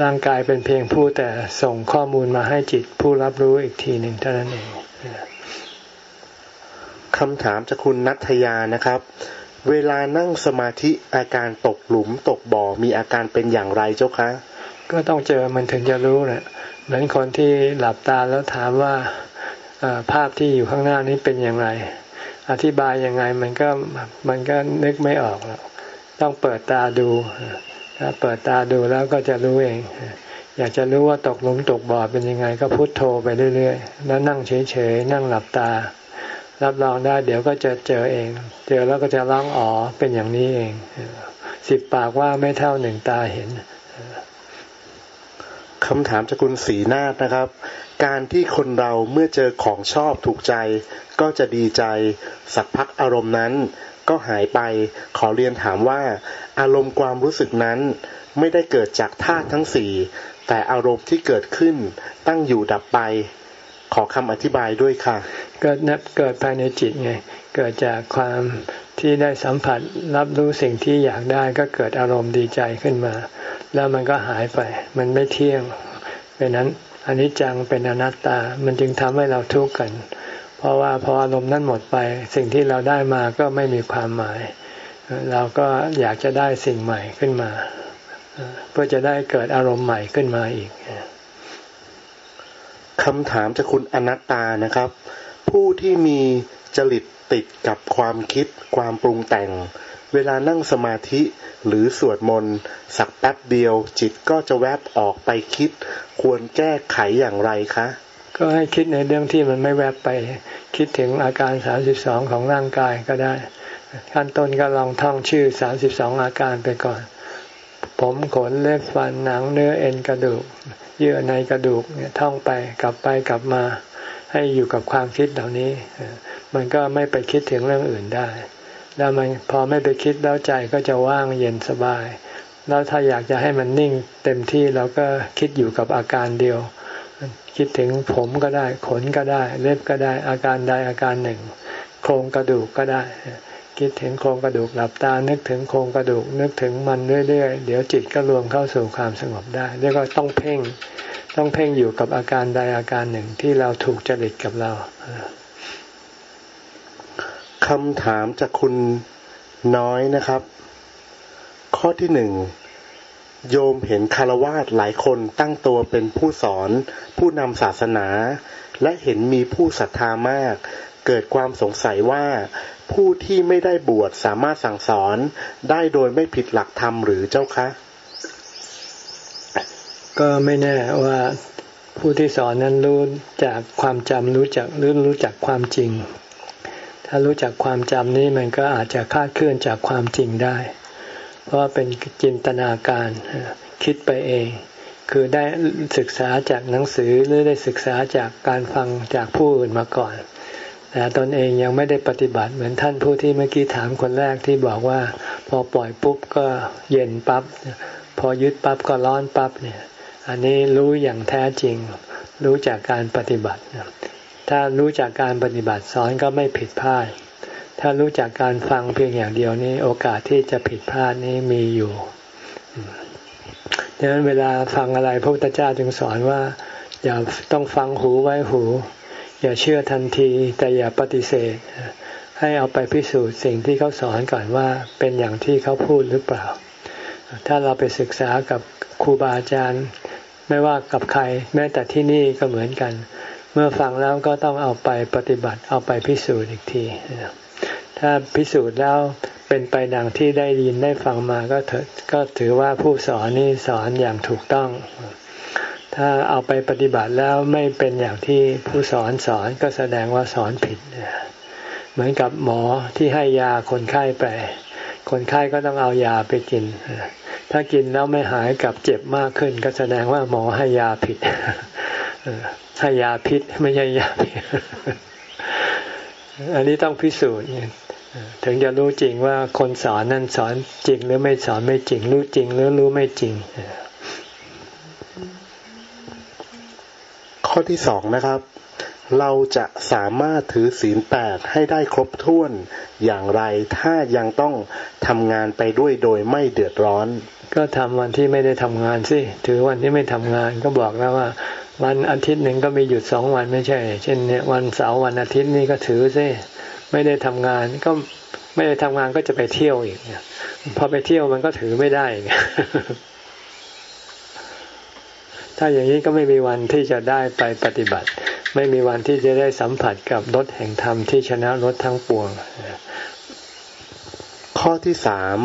ร่างกายเป็นเพียงผู้แต่ส่งข้อมูลมาให้จิตผู้รับรู้อีกทีหนึ่งเท่านั้นเองคำถามจากคุณนัทยานะครับ เวลานั่งสมาธิอาการตกหลุมตกบ่อมีอาการเป็นอย่างไรเจ้าคะ ก็ต้องเจอมันถึงจะรู้แหละเหมือนคนที่หลับตาแล้วถามว่าภาพที่อยู่ข้างหน้านี้เป็นอย่างไร อธิบายยังไงมันก็มันก็นึกไม่ออกหรอกต้องเปิดตาดู ถ้าเปิดตาดูแล้วก็จะรู้เอง อยากจะรู้ว่าตกหลุมตกบ่อเป็นยังไง ก็พุโทโธไปเรื่อยๆแล้วนั่งเฉยๆนั่งหลับตา รับรองได้ เดี๋ยวก็จะเจอเอง เจอแล้วก็จะร้องอ๋อเป็นอย่างนี้เองสิบปากว่าไม่เท่าหนึ่งตาเห็นคำถามจากคุณสีนาฏนะครับ การที่คนเราเมื่อเจอของชอบถูกใจ ก็จะดีใจ สักพักอารมณ์นั้น ก็หายไปขอเรียนถามว่า อารมณ์ความรู้สึกนั้น ไม่ได้เกิดจากธาตุทั้งสี่แต่อารมณ์ที่เกิดขึ้นตั้งอยู่ดับไป ขอคำอธิบายด้วยค่ะ เกิดนับเกิดภายในจิตไง เกิดจากความที่ได้สัมผัสรับรู้สิ่งที่อยากได้ก็เกิดอารมณ์ดีใจขึ้นมา แล้วมันก็หายไป มันไม่เที่ยงเป็นนั้นอันนี้จังเป็นอนัตตา มันจึงทำให้เราทุกข์กัน เพราะว่าพออารมณ์นั้นหมดไป สิ่งที่เราได้มาก็ไม่มีความหมาย เราก็อยากจะได้สิ่งใหม่ขึ้นมา เพื่อจะได้เกิดอารมณ์ใหม่ขึ้นมาอีกคำถามจากคุณอนัตตานะครับ ผู้ที่มีจริตติดกับความคิดความปรุงแต่ง เวลานั่งสมาธิหรือสวดมนต์สักแป๊บเดียว จิตก็จะแวบออกไปคิด ควรแก้ไขอย่างไรคะ ก็ให้คิดในเรื่องที่มันไม่แวบไป คิดถึงอาการสามสิบสองของร่างกายก็ได้ ขั้นต้นก็ลองท่องชื่อสามสิบสองอาการไปก่อน ผมขนเล็บฟันหนังเนื้อเอ็นกระดูก เยื่อในกระดูกเนี่ยท่องไปกลับไปกลับมา ให้อยู่กับความคิดเหล่านี้ มันก็ไม่ไปคิดถึงเรื่องอื่นได้ แล้วมันพอไม่ไปคิดแล้วใจก็จะว่างเย็นสบาย แล้วถ้าอยากจะให้มันนิ่งเต็มที่เราก็คิดอยู่กับอาการเดียว คิดถึงผมก็ได้ ขนก็ได้ เล็บก็ได้อาการใดอาการหนึ่ง โครงกระดูกก็ได้ คิดถึงโครงกระดูกหลับตา นึกถึงโครงกระดูก นึกถึงมันเรื่อยๆ เดี๋ยวจิตก็รวมเข้าสู่ความสงบได้ เรียกว่าต้องเพ่ง ต้องเพ่งอยู่กับอาการใดอาการหนึ่งที่เราถูกจริตกับเราคำถามจากคุณน้อยนะครับ ข้อที่หนึ่งโยมเห็นคารวาสหลายคนตั้งตัวเป็นผู้สอน ผู้นำศาสนา และเห็นมีผู้ศรัทธามาก เกิดความสงสัยว่า ผู้ที่ไม่ได้บวชสามารถสั่งสอนได้โดยไม่ผิดหลักธรรมหรือเจ้าคะ ก็ไม่แน่ว่าผู้ที่สอนนั้นรู้จากความจำรู้จักหรือรู้จักความจริง ถ้ารู้จักความจำนี้มันก็อาจจะคาดเคลื่อนจากความจริงได้ เพราะเป็นจินตนาการคิดไปเอง คือได้ศึกษาจากหนังสือหรือได้ศึกษาจากการฟังจากผู้อื่นมาก่อน แต่ตนเองยังไม่ได้ปฏิบัติเหมือนท่านผู้ที่เมื่อกี้ถามคนแรกที่บอกว่า พอปล่อยปุ๊บก็เย็นปับ๊บพอยึดปั๊บก็ร้อนปั๊บเนี่ย อันนี้รู้อย่างแท้จริง รู้จากการปฏิบัติถ้ารู้จากการปฏิบัติสอนก็ไม่ผิดพลาดถ้ารู้จักการฟังเพียงอย่างเดียวนี้โอกาสที่จะผิดพลาดนี้มีอยู่ดังนั้นเวลาฟังอะไรพระพุทธเจ้าจึงสอนว่า อย่าต้องฟังหูไว้หู อย่าเชื่อทันทีแต่อย่าปฏิเสธ ให้เอาไปพิสูจน์สิ่งที่เขาสอนก่อนว่าเป็นอย่างที่เขาพูดหรือเปล่า ถ้าเราไปศึกษากับครูบาอาจารย์ ไม่ว่ากับใคร แม้แต่ที่นี่ก็เหมือนกัน เมื่อฟังแล้วก็ต้องเอาไปปฏิบัติเอาไปพิสูจน์อีกที ถ้าพิสูจน์แล้วเป็นไปดังที่ได้ยินได้ฟังมาก็ถือก็ถือว่าผู้สอนนี่สอนอย่างถูกต้อง ถ้าเอาไปปฏิบัติแล้วไม่เป็นอย่างที่ผู้สอนสอนก็แสดงว่าสอนผิด เหมือนกับหมอที่ให้ยาคนไข้ไป คนไข้ก็ต้องเอายาไปกิน ถ้ากินแล้วไม่หายกับเจ็บมากขึ้น ก็แสดงว่าหมอให้ยาผิดให้ยาพิษไม่ใช่ยาผิดอันนี้ต้องพิสูจน์ถึงจะรู้จริงว่าคนสอนนั่นสอนจริงหรือไม่สอนไม่จริง รู้จริงหรือรู้ไม่จริง อที่สองนะครับ เราจะสามารถถือศีลแปดให้ได้ครบถ้วนอย่างไร ถ้ายังต้องทำงานไปด้วยโดยไม่เดือดร้อน ก็ทำวันที่ไม่ได้ทำงานสิถือวันที่ไม่ทำงานก็บอกแล้วว่า วันอาทิตย์หนึ่งก็มีหยุดสองวันไม่ใช่ เช่นเนี่ยวันเสาร์วันอาทิตย์นี่ก็ถือสิไม่ได้ทำงานก็ไม่ได้ทำงานก็จะไปเที่ยวอีกพอไปเที่ยวมันก็ถือไม่ได้ ถ้าอย่างนี้ก็ไม่มีวันที่จะได้ไปปฏิบัติ ไม่มีวันที่จะได้สัมผัสกับรถแห่งธรรมที่ชนะรถทั้งปวง ข้อที่สาม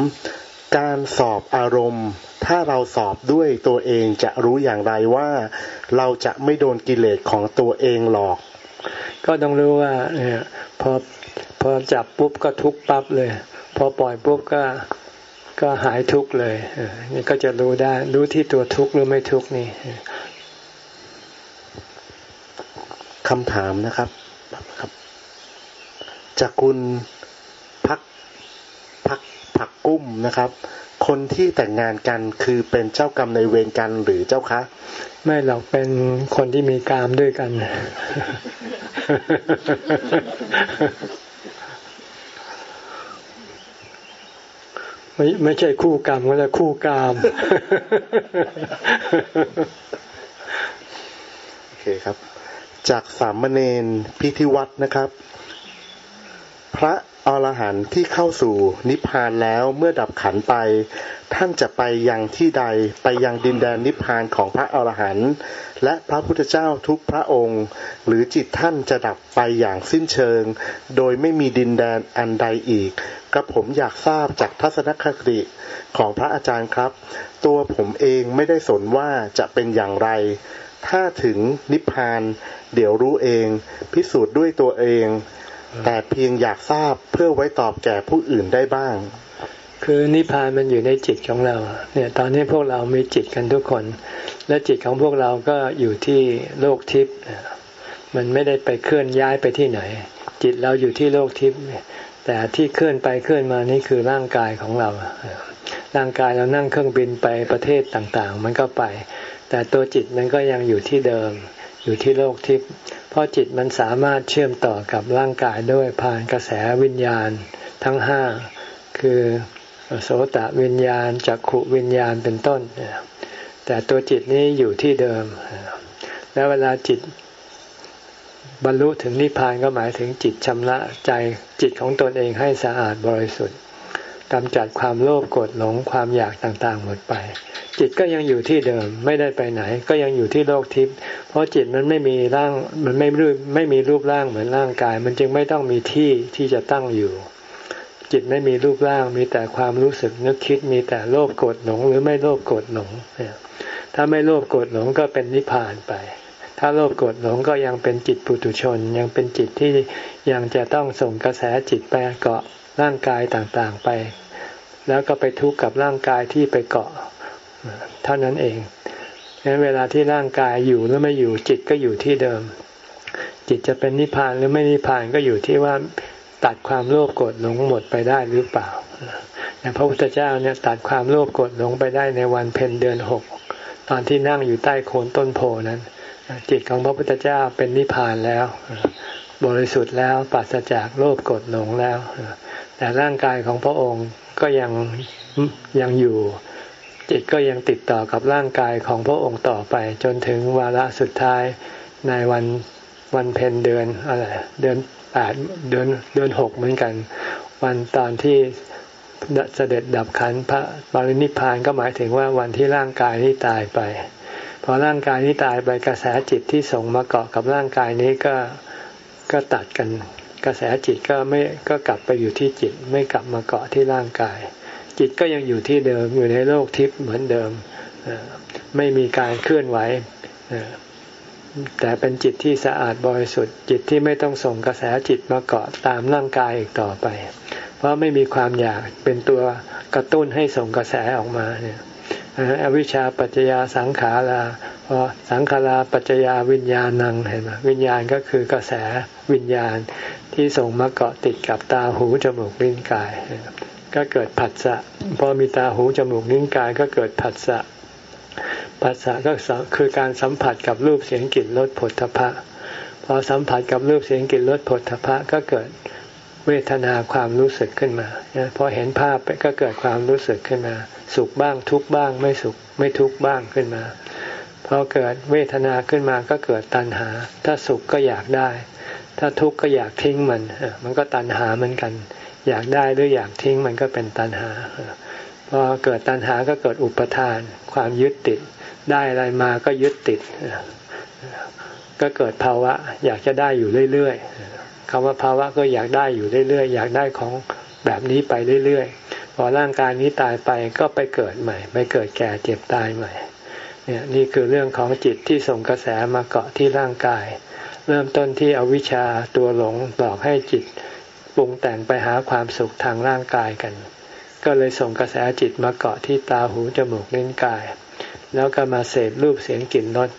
การสอบอารมณ์ ถ้าเราสอบด้วยตัวเองจะรู้อย่างไรว่า เราจะไม่โดนกิเลสของตัวเองหลอก ก็ต้องรู้ว่าเนี่ยพอพอจับปุ๊บก็ทุกปั๊บเลย พอปล่อยปุ๊บก็ ก็หายทุกเลยนี่ก็จะรู้ได้ รู้ที่ตัวทุกหรือไม่ทุกนี่คำถามนะครับครับ จากคุณพักพักผักกุ้มนะครับ คนที่แต่งงานกันคือเป็นเจ้ากรรมในเวรกันหรือเจ้าคะ ไม่หรอกเป็นคนที่มีกามด้วยกัน ไม่ไม่ใช่คู่กรรมก็จะคู่กามโอเคครับ จากสามเณรพิธีวัตรนะครับ พระอรหันต์ที่เข้าสู่นิพพานแล้วเมื่อดับขันไป ท่านจะไปยังที่ใดไปยังดินแดนนิพพานของพระอรหันต์และพระพุทธเจ้าทุกพระองค์ หรือจิตท่านจะดับไปอย่างสิ้นเชิง โดยไม่มีดินแดนอันใดอีก กระผมอยากทราบจากทัศนคติของพระอาจารย์ครับ ตัวผมเองไม่ได้สนว่าจะเป็นอย่างไร ถ้าถึงนิพพาน เดี๋ยวรู้เอง พิสูจน์ด้วยตัวเอง แต่เพียงอยากทราบเพื่อไว้ตอบแก่ผู้อื่นได้บ้าง คือนิพพานมันอยู่ในจิตของเรา เนี่ยตอนนี้พวกเรามีจิตกันทุกคน และจิตของพวกเราก็อยู่ที่โลกทิพย์มันไม่ได้ไปเคลื่อนย้ายไปที่ไหน จิตเราอยู่ที่โลกทิพย์ แต่ที่เคลื่อนไปเคลื่อนมานี่คือร่างกายของเรา ร่างกายเรานั่งเครื่องบินไปประเทศต่างๆ มันก็ไป แต่ตัวจิตมันก็ยังอยู่ที่เดิม อยู่ที่โลกทิพย์ เพราะจิตมันสามารถเชื่อมต่อกับร่างกายด้วยผ่านกระแสวิญญาณทั้งห้า คือโสตวิญญาณจักขุวิญญาณเป็นต้น แต่ตัวจิตนี้อยู่ที่เดิม แล้วเวลาจิต บรรลุถึงนิพพานก็หมายถึงจิตชำระใจจิตของตนเองให้สะอาดบริสุทธิ์กำจัดความโลภโกรธหลงความอยากต่างๆหมดไป จิตก็ยังอยู่ที่เดิมไม่ได้ไปไหน ก็ยังอยู่ที่โลกทิพย์เพราะจิตมันไม่มีร่างมันไม่รูปไม่มีรูปร่างเหมือนร่างกาย มันจึงไม่ต้องมีที่ที่จะตั้งอยู่ จิตไม่มีรูปร่างมีแต่ความรู้สึกนึกคิดมีแต่โลภโกรธหลง หรือไม่โลภโกรธหลงถ้าไม่โลภโกรธหลงก็เป็นนิพพานไป ถ้าโลภโกรธหลงก็ยังเป็นจิตปุถุชน ยังเป็นจิตที่ยังจะต้องส่งกระแสจิตไปเกาะร่างกายต่างๆไป แล้วก็ไปทุกข์กับร่างกายที่ไปเกาะเท่านั้นเองงั้นเวลาที่ร่างกายอยู่หรือไม่อยู่จิตก็อยู่ที่เดิม จิตจะเป็นนิพพานหรือไม่นิพพานก็อยู่ที่ว่าตัดความโลภโกรธหลงหมดไปได้หรือเปล่าพระพุทธเจ้าเนี่ยตัดความโลภโกรธหลงไปได้ในวันเพ็ญเดือนหกตอนที่นั่งอยู่ใต้โคนต้นโพนั้น จิตของพระพุทธเจ้าเป็นนิพพานแล้ว บริสุทธิ์แล้วปราศจากโลภโกรธหลงแล้ว แต่ร่างกายของพระองค์ก็ยังยังอยู่ จิตก็ยังติดต่อกับร่างกายของพระองค์ต่อไป จนถึงวาระสุดท้ายในวันวันเพ็ญเดือนอะไรเดือนแปดเดือนเดือนหกเหมือนกัน วันตอนที่เสด็จดับขันพระปรินิพานก็หมายถึงว่าวันที่ร่างกายนี้ตายไป พอร่างกายนี้ตายไปกระแสจิตที่ส่งมาเกาะกับร่างกายนี้ก็ก็ตัดกัน กระแสจิตก็ไม่ก็กลับไปอยู่ที่จิต ไม่กลับมาเกาะที่ร่างกาย จิตก็ยังอยู่ที่เดิมอยู่ในโลกทิพย์เหมือนเดิมไม่มีการเคลื่อนไหวแต่เป็นจิตที่สะอาดบริสุทธิ์จิตที่ไม่ต้องส่งกระแสจิตมาเกาะตามร่างกายอีกต่อไป เพราะไม่มีความอยากเป็นตัวกระตุ้นให้ส่งกระแสออกมาเนี่ย อวิชชาปัจจยาสังขาราพอสังขาราปัจจยาวิญญาณังเห็นไหมวิญญาณก็คือกระแสวิญญาณที่ส่งมาเกาะติดกับตาหูจมูกลิ้นกาย ก็เกิดผัสสะพอมีตาหูจมูกลิ้นกายก็เกิดผัสสะภาษาก็คือการสัมผัสกับรูปเสียงกลิ่นรสผลทพะพอสัมผัสกับรูปเสียงกลิ่นรสผลทพะก็เกิดเวทนาความรู้สึกขึ้นมาพอเห็นภาพก็เกิดความรู้สึกขึ้นมา สุขบ้างทุกบ้าง ไม่สุขไม่ทุกบ้างขึ้นมาพอเกิดเวทนาขึ้นมาก็เกิดตัณหา ถ้าสุขก็อยากได้ ถ้าทุกข์ก็อยากทิ้งมัน มันก็ตัณหาเหมือนกัน อยากได้หรืออยากทิ้งมันก็เป็นตัณหาพอเกิดตัณหาก็เกิดอุปทาน ความยึดติด ได้อะไรมาก็ยึดติด ก็เกิดภาวะ อยากจะได้อยู่เรื่อยๆคำว่าภาวะก็อยากได้อยู่เรื่อยๆ อยากได้ของแบบนี้ไปเรื่อยๆ พอร่างกายนี้ตายไปก็ไปเกิดใหม่ ไปเกิดแก่เจ็บตายใหม่ เนี่ยนี่คือเรื่องของจิตที่ส่งกระแสมาเกาะที่ร่างกาย เริ่มต้นที่อวิชชาตัวหลงหลอกให้จิตปรุงแต่งไปหาความสุขทางร่างกายกัน ก็เลยส่งกระแสจิตมาเกาะที่ตาหูจมูกลิ้นกาย แล้วก็มาเสพรูปเสียงกลิ่นรส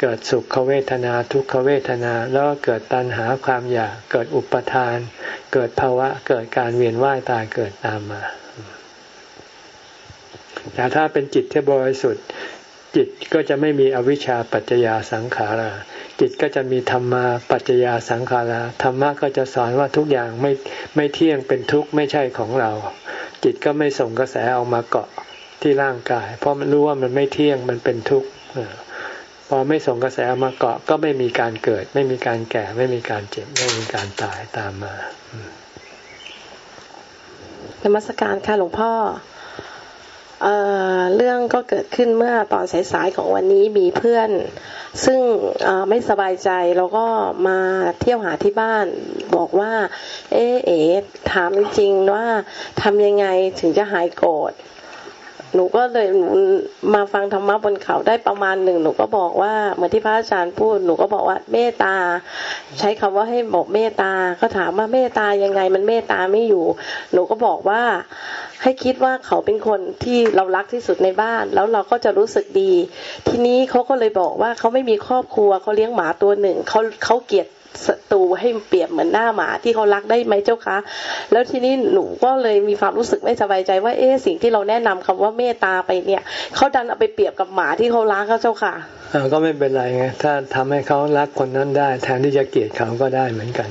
เกิดสุขเวทนาทุกขเวทนาแล้วกเกิดตัณหาความอยากเกิดอุปทาน เกิดภาวะเกิดการเวียนว่ายตายเกิดตามมาแต่ถ้าเป็นจิตที่บริสุทธิ์ จิตก็จะไม่มีอวิชชาปัจจยาสังขารา จิตก็จะมีธรรมาปัจจยาสังขาราธรรมะก็จะสอนว่าทุกอย่างไม่ไม่เที่ยงเป็นทุกข์ไม่ใช่ของเรา จิตก็ไม่ส่งกระแสออกมาเกาะที่ร่างกาย เพราะมันรู้ว่ามันไม่เที่ยงมันเป็นทุกข์ พอไม่ส่งกระแสมาเกาะก็ไม่มีการเกิด ไม่มีการแก่ ไม่มีการเจ็บ ไม่มีการตายตามมานมัสการค่ะหลวงพ่อเออเรื่องก็เกิดขึ้นเมื่อตอนสายๆของวันนี้มีเพื่อน ซึ่งไม่สบายใจแล้วก็มาเที่ยวหาที่บ้าน บอกว่า เอ๊เอ๋ถามจริงว่าทำยังไงถึงจะหายโกรธ หนูก็เลยมาฟังธรรมะบนเขาได้ประมาณหนึ่งหนูก็บอกว่าเหมือนที่พระอาจารย์พูดหนูก็บอกว่าเมตตา ใช้คำว่าให้บอกเมตตา ก็ถามว่าเมตตายังไงมันเมตตาไม่อยู่ หนูก็บอกว่าให้คิดว่าเขาเป็นคนที่เรารักที่สุดในบ้าน แล้วเราก็จะรู้สึกดี ทีนี้เขาก็เลยบอกว่าเขาไม่มีครอบครัวเขาเลี้ยงหมาตัวหนึ่งเขาเขาเกลียด ศัตรูให้เปรียบเหมือนหน้าหมาที่เขารักได้ไหมเจ้าคะ แล้วทีนี้หนูก็เลยมีความรู้สึกไม่สบายใจว่าเอ๊สิ่งที่เราแนะนำคำว่าเมตตาไปเนี่ยเขาดันเอาไปเปรียบกับหมาที่เขารักเขาเจ้าค่ะก็ไม่เป็นไรไงถ้าทำให้เขารักคนนั้นได้แทนที่จะเกลียดเขาก็ได้เหมือนกัน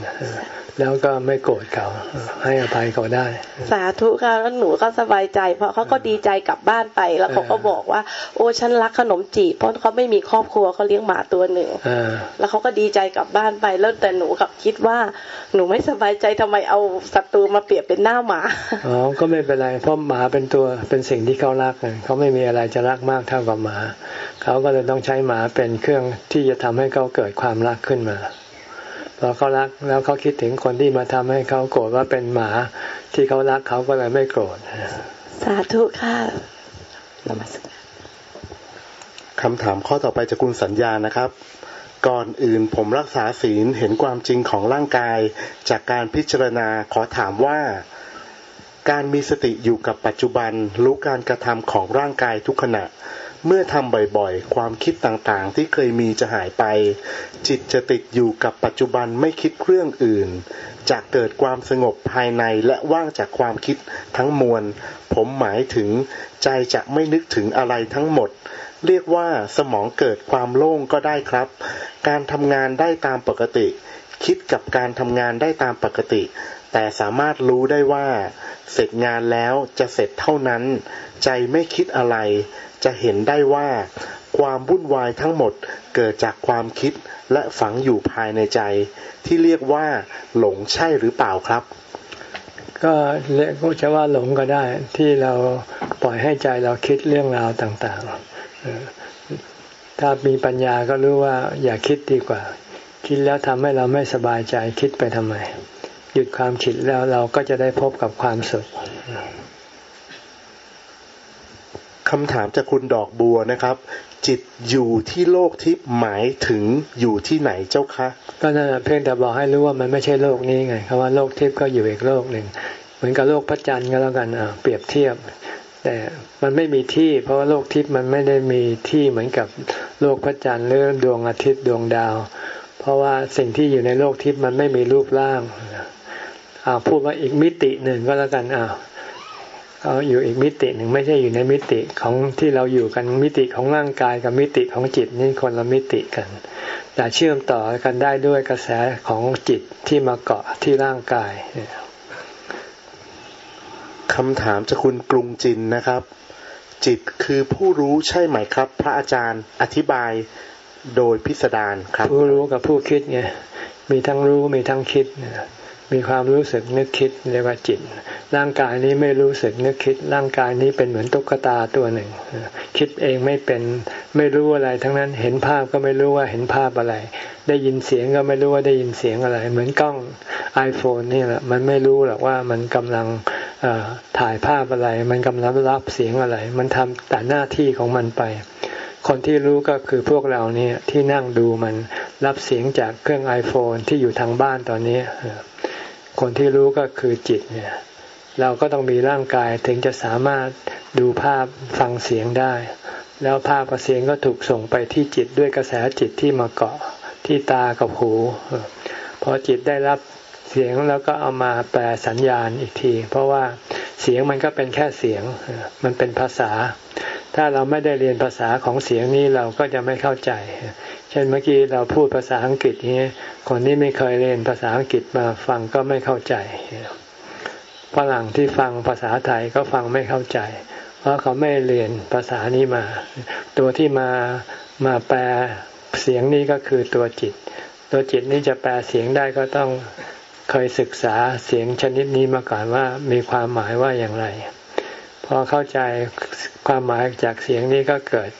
แล้วก็ไม่โกรธเขา ให้อภัยเขาได้ สาธุค่ะแล้วหนูก็สบายใจ เพราะเขาก็ดีใจกลับบ้านไป แล้วเขาก็บอกว่า โอ้ฉันรักขนมจีบเพราะเขาไม่มีครอบครัวเขาเลี้ยงหมาตัวหนึ่งแล้วเขาก็ดีใจกลับบ้านไป แล้วแต่หนูกับคิดว่าหนูไม่สบายใจทำไมเอาศัตรูมาเปรียบเป็นหน้าหมาอ๋อก็ไม่เป็นไรเพราะหมาเป็นตัวเป็นสิ่งที่เขารักเขาไม่มีอะไรจะรักมากเท่ากับหมา เขาก็เลยต้องใช้หมาเป็นเครื่องที่จะทำให้เขาเกิดความรักขึ้นมา พอเขารักแล้วเขาคิดถึงคนที่มาทำให้เขาโกรธว่าเป็นหมาที่เขารักเขาก็เลยไม่โกรธสาธุค่ะนมัสการคำถามข้อต่อไปจากคุณสัญญานะครับ ก่อนอื่นผมรักษาศีลเห็นความจริงของร่างกาย จากการพิจารณาขอถามว่า การมีสติอยู่กับปัจจุบันรู้การกระทำของร่างกายทุกขณะ เมื่อทำบ่อยๆ ความคิดต่างๆ ที่เคยมีจะหายไป จิตจะติดอยู่กับปัจจุบันไม่คิดเรื่องอื่น จะเกิดความสงบภายในและว่างจากความคิดทั้งมวล ผมหมายถึงใจจะไม่นึกถึงอะไรทั้งหมด เรียกว่าสมองเกิดความโล่งก็ได้ครับ การทำงานได้ตามปกติ คิดกับการทำงานได้ตามปกติ แต่สามารถรู้ได้ว่า เสร็จงานแล้วจะเสร็จเท่านั้น ใจไม่คิดอะไร จะเห็นได้ว่าความวุ่นวายทั้งหมดเกิดจากความคิดและฝังอยู่ภายในใจ ที่เรียกว่าหลงใช่หรือเปล่าครับ ก็เรียกจะว่าหลงก็ได้ ที่เราปล่อยให้ใจเราคิดเรื่องราวต่างๆ ถ้ามีปัญญาก็รู้ว่าอย่าคิดดีกว่า คิดแล้วทำให้เราไม่สบายใจคิดไปทำไม หยุดความคิดแล้วเราก็จะได้พบกับความสุข คำถามจากคุณดอกบัวนะครับ จิตอยู่ที่โลกทิพย์หมายถึงอยู่ที่ไหนเจ้าคะ ก็นั่นเพียงแต่บอกให้รู้ว่ามันไม่ใช่โลกนี้ไงคำว่าโลกทิพย์ก็อยู่อีกโลกหนึ่งเหมือนกับโลกพระจันทร์ก็แล้วกันเปรียบเทียบ แต่มันไม่มีที่ เพราะว่าโลกทิพย์มันไม่ได้มีที่เหมือนกับโลกพระจันทร์หรือดวงอาทิตย์ดวงดาว เพราะว่าสิ่งที่อยู่ในโลกทิพย์มันไม่มีรูปร่างอ่าพูดว่าอีกมิติหนึ่งก็แล้วกันอ่า เขาอยู่อีกมิติหนึ่งไม่ใช่อยู่ในมิติของที่เราอยู่กันมิติของร่างกายกับมิติของจิตนี่คนละมิติกัน แต่เชื่อมต่อกันได้ด้วยกระแสของจิตที่มาเกาะที่ร่างกายคำถามจากคุณกรุงจินนะครับ จิตคือผู้รู้ใช่ไหมครับ พระอาจารย์อธิบายโดยพิสดารครับ ผู้รู้กับผู้คิดไงมีทั้งรู้มีทั้งคิด มีความรู้สึกนึกคิดเรียกว่าจิต ร่างกายนี้ไม่รู้สึกนึกคิด ร่างกายนี้เป็นเหมือนตุ๊กตาตัวหนึ่ง คิดเองไม่เป็นไม่รู้อะไร ทั้งนั้นเห็นภาพก็ไม่รู้ว่าเห็นภาพอะไร ได้ยินเสียงก็ไม่รู้ว่าได้ยินเสียงอะไร เหมือนกล้อง iPhone นี่แหละมันไม่รู้หรอกว่ามันกำลังถ่ายภาพอะไร มันกำลังรับเสียงอะไร มันทำแต่หน้าที่ของมันไปคนที่รู้ก็คือพวกเราเนี่ยที่นั่งดูมันรับเสียงจากเครื่อง iPhone ที่อยู่ทางบ้านตอนนี้ คนที่รู้ก็คือจิตเนี่ย เราก็ต้องมีร่างกายถึงจะสามารถดูภาพฟังเสียงได้ แล้วภาพกับเสียงก็ถูกส่งไปที่จิตด้วยกระแสจิตที่มาเกาะที่ตากับหูพอจิตได้รับเสียงแล้วก็เอามาแปลสัญญาณอีกที เพราะว่าเสียงมันก็เป็นแค่เสียงมันเป็นภาษา ถ้าเราไม่ได้เรียนภาษาของเสียงนี้เราก็จะไม่เข้าใจ ช่นเมื่อกี้เราพูดภาษาอังกฤษนี้คนที่ไม่เคยเรียนภาษาอังกฤษมาฟังก็ไม่เข้าใจฝรั่งที่ฟังภาษาไทยก็ฟังไม่เข้าใจ เพราะเขาไม่เรียนภาษานี้มา ตัวที่มามาแปลเสียงนี้ก็คือตัวจิต ตัวจิตนี้จะแปลเสียงได้ก็ต้องเคยศึกษาเสียงชนิดนี้มาก่อนว่ามีความหมายว่าอย่างไร พอเข้าใจความหมายจากเสียงนี้ก็เกิด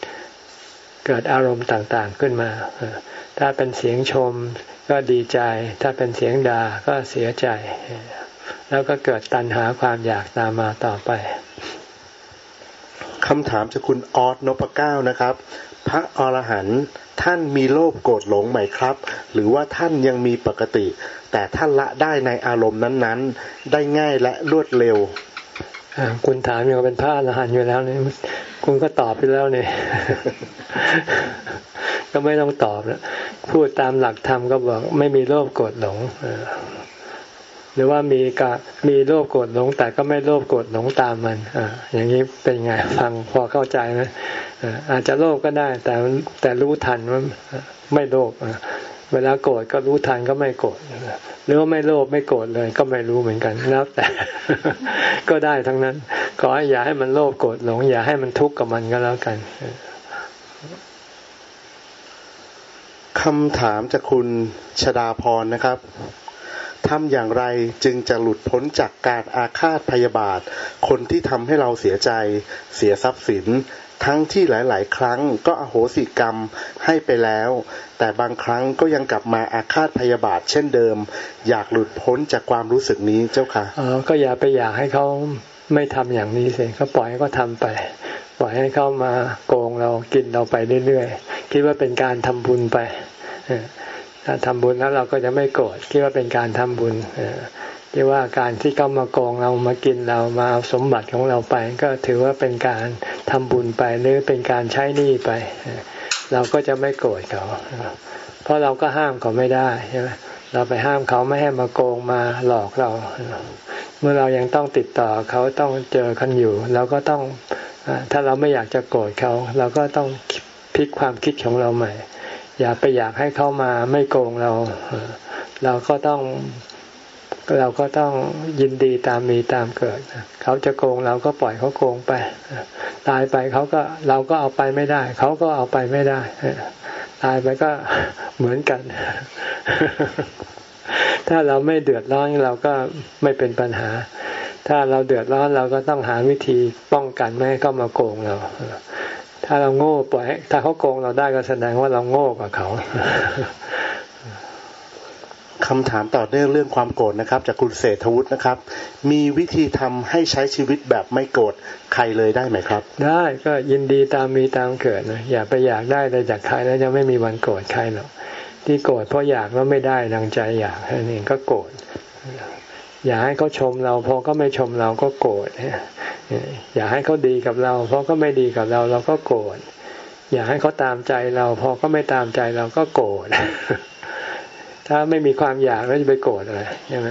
เกิดอารมณ์ต่างๆขึ้นมา ถ้าเป็นเสียงชมก็ดีใจ ถ้าเป็นเสียงด่าก็เสียใจ แล้วก็เกิดตัณหาความอยากตามมาต่อไปคำถามจากคุณออสนพเก้านะครับ พระอรหันต์ท่านมีโลภโกรธหลงไหมครับ หรือว่าท่านยังมีปกติ แต่ท่านละได้ในอารมณ์นั้นๆ ได้ง่ายและรวดเร็ว คุณถามอย่างเป็นพระอรหันต์อยู่แล้วเนี่ย คุณก็ตอบไปแล้วเนี่ย ก็ไม่ต้องตอบแล้วพูดตามหลักธรรมก็บอก ไม่มีโลภโกรธหลงหรือว่ามีกะมีโลภโกรธหลง แต่ก็ไม่โลภโกรธหลงตามมันอ่าอย่างนี้เป็นไงฟังพอเข้าใจไหมอาจจะโลภก็ได้ แต่แต่รู้ทันว่าไม่โลภ เวลาโกรธก็รู้ทันก็ไม่โกรธหรือว่าไม่โลภไม่โกรธเลย ก็ไม่รู้เหมือนกันแล้วแต่ ก็ได้ทั้งนั้น ขอให้อย่าให้มันโลภโกรธหลง อย่าให้มันทุกข์กับมันก็แล้วกันคำถามจากคุณชดาพรนะครับทำอย่างไรจึงจะหลุดพ้นจากการอาฆาตพยาบาท คนที่ทำให้เราเสียใจ เสียทรัพย์สิน ทั้งที่หลาย ๆ ครั้งก็อโหสิกรรมให้ไปแล้ว แต่บางครั้งก็ยังกลับมาอาฆาตพยาบาทเช่นเดิม อยากหลุดพ้นจากความรู้สึกนี้เจ้าค่ะอ๋อก็อย่าไปอยากให้เขาไม่ทำอย่างนี้สิเขาปล่อยให้เขาทำไป ปล่อยให้เขามาโกงเรากินเราไปเรื่อยๆคิดว่าเป็นการทำบุญไปถ้าทำบุญแล้วเราก็จะไม่โกรธคิดว่าเป็นการทำบุญ ที่ว่าการที่เขามาโกงเรามากินเรามาเอาสมบัติของเราไป ก็ถือว่าเป็นการทำบุญไปหรือเป็นการใช้หนี้ไป เราก็จะไม่โกรธเขา เพราะเราก็ห้ามเขาไม่ได้ใช่ไหมเราไปห้ามเขาไม่ให้มาโกงมาหลอกเรา เมื่อเรายังต้องติดต่อเขาต้องเจอกันอยู่เราก็ต้องถ้าเราไม่อยากจะโกรธเขาเราก็ต้องพลิกความคิดของเราใหม่ อย่าไปอยากให้เขามาไม่โกงเรา เราก็ต้อง เราก็ต้องยินดีตามมีตามเกิด เขาจะโกงเราก็ปล่อยเขาโกงไป ตายไปเขาก็เราก็เอาไปไม่ได้ เขาก็เอาไปไม่ได้ ตายไปก็เหมือนกัน ถ้าเราไม่เดือดร้อนเราก็ไม่เป็นปัญหา ถ้าเราเดือดร้อนเราก็ต้องหาวิธีป้องกันไม่ให้เขามาโกงเรา ถ้าเราโง่ปล่อยถ้าเขาโกงเราได้ก็แสดงว่าเราโง่กว่าเขา คำถามต่อเนื่องเรื่องความโกรธนะครับ จากคุณเศรษฐวุฒินะครับ มีวิธีทำให้ใช้ชีวิตแบบไม่โกรธใครเลยได้ไหมครับ ได้ก็ยินดีตามมีตามเกิดนะอย่าไปอยากได้อะไรจากใครแล้วจะไม่มีวันโกรธใครหรอกที่โกรธเพราะอยากแล้วไม่ได้ดังใจอยากแค่นี้ก็โกรธอยากให้เขาชมเราพอก็ไม่ชมเราก็โกรธอยากให้เขาดีกับเราพอก็ไม่ดีกับเราเราก็โกรธอยากให้เขาตามใจเราพอก็ไม่ตามใจเราก็โกรธ ถ้าไม่มีความอยากแล้วจะไปโกรธอะไรใช่ไหม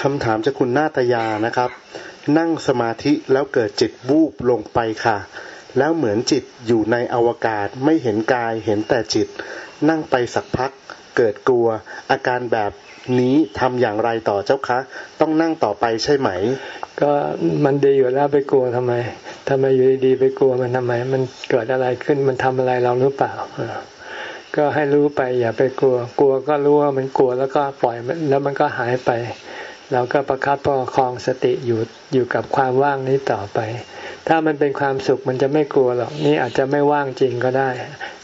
คำถามจากคุณนาตยานะครับ นั่งสมาธิแล้วเกิดจิตวูบลงไปค่ะ แล้วเหมือนจิตอยู่ในอวกาศไม่เห็นกายเห็นแต่จิต นั่งไปสักพัก เกิดกลัว อาการแบบนี้ทำอย่างไรต่อเจ้าคะ ต้องนั่งต่อไปใช่ไหม ก็มันดีอยู่แล้วไปกลัวทำไมทำไมอยู่ดีๆไปกลัวมันทำไม มันเกิดอะไรขึ้นมันทำอะไรเราหรือเปล่า ก็ให้รู้ไป อย่าไปกลัว กลัวก็รู้ว่ามันกลัวแล้วก็ปล่อยมันแล้วมันก็หายไปเราก็ประคับประคองสติอยู่อยู่กับความว่างนี้ต่อไป ถ้ามันเป็นความสุขมันจะไม่กลัวหรอก นี่อาจจะไม่ว่างจริงก็ได้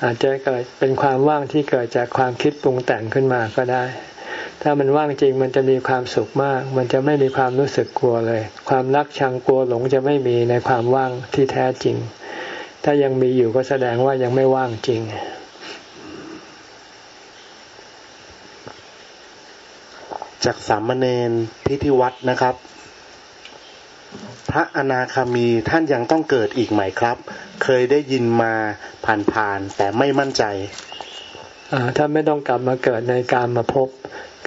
อาจจะเกิดเป็นความว่างที่เกิดจากความคิดปรุงแต่งขึ้นมาก็ได้ ถ้ามันว่างจริงมันจะมีความสุขมาก มันจะไม่มีความรู้สึกกลัวเลย ความรักชังกลัวหลงจะไม่มีในความว่างที่แท้จริง ถ้ายังมีอยู่ก็แสดงว่ายังไม่ว่างจริง จากสามเณรพิธีวัตรนะครับ พระอนาคามีท่านยังต้องเกิดอีกไหมครับ เคยได้ยินมาผ่านๆแต่ไม่มั่นใจถ้าไม่ต้องกลับมาเกิดในการมาพบ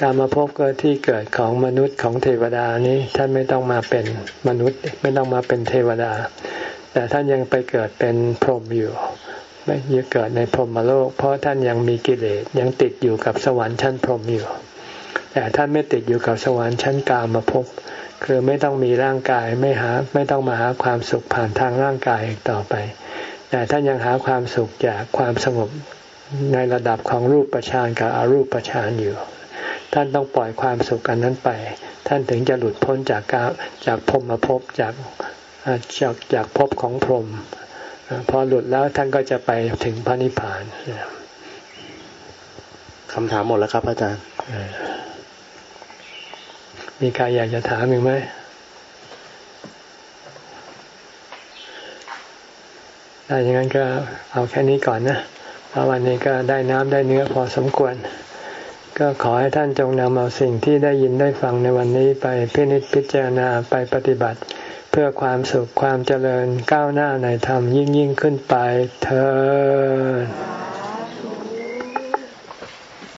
การมาพบก็ที่เกิดของมนุษย์ของเทวดานี้ท่านไม่ต้องมาเป็นมนุษย์ ไม่ต้องมาเป็นเทวดา แต่ท่านยังไปเกิดเป็นพรหมอยู่ไม่ยังเกิดในพรหมโลก เพราะท่านยังมีกิเลสยังติดอยู่กับสวรรค์ชั้นพรหมอยู่ แต่ท่านไม่ติดอยู่กับสวรรค์ชั้นกามาพบคือไม่ต้องมีร่างกายไม่หาไม่ต้องมาหาความสุขผ่านทางร่างกายอีกต่อไป แต่ท่านยังหาความสุขจากความสงบในระดับของรูปประชานกับอรูปประชานอยู่ ท่านต้องปล่อยความสุขกันนั้นไป ท่านถึงจะหลุดพ้นจากกาจากพรมภพจากจากจากภพของพรหมพอหลุดแล้วท่านก็จะไปถึงพระนิพพานคำถามหมดแล้วครับอาจารย์ มีใครอยากจะถามอีกไหมถ้าอย่างนั้นก็เอาแค่นี้ก่อนนะเพราะวันนี้ก็ได้น้ำได้เนื้อพอสมควร ก็ขอให้ท่านจงนำเอาสิ่งที่ได้ยินได้ฟังในวันนี้ไปพินิจพิจารณาไปปฏิบัติ เพื่อความสุขความเจริญก้าวหน้าในธรรมยิ่งยิ่งขึ้นไปเธอ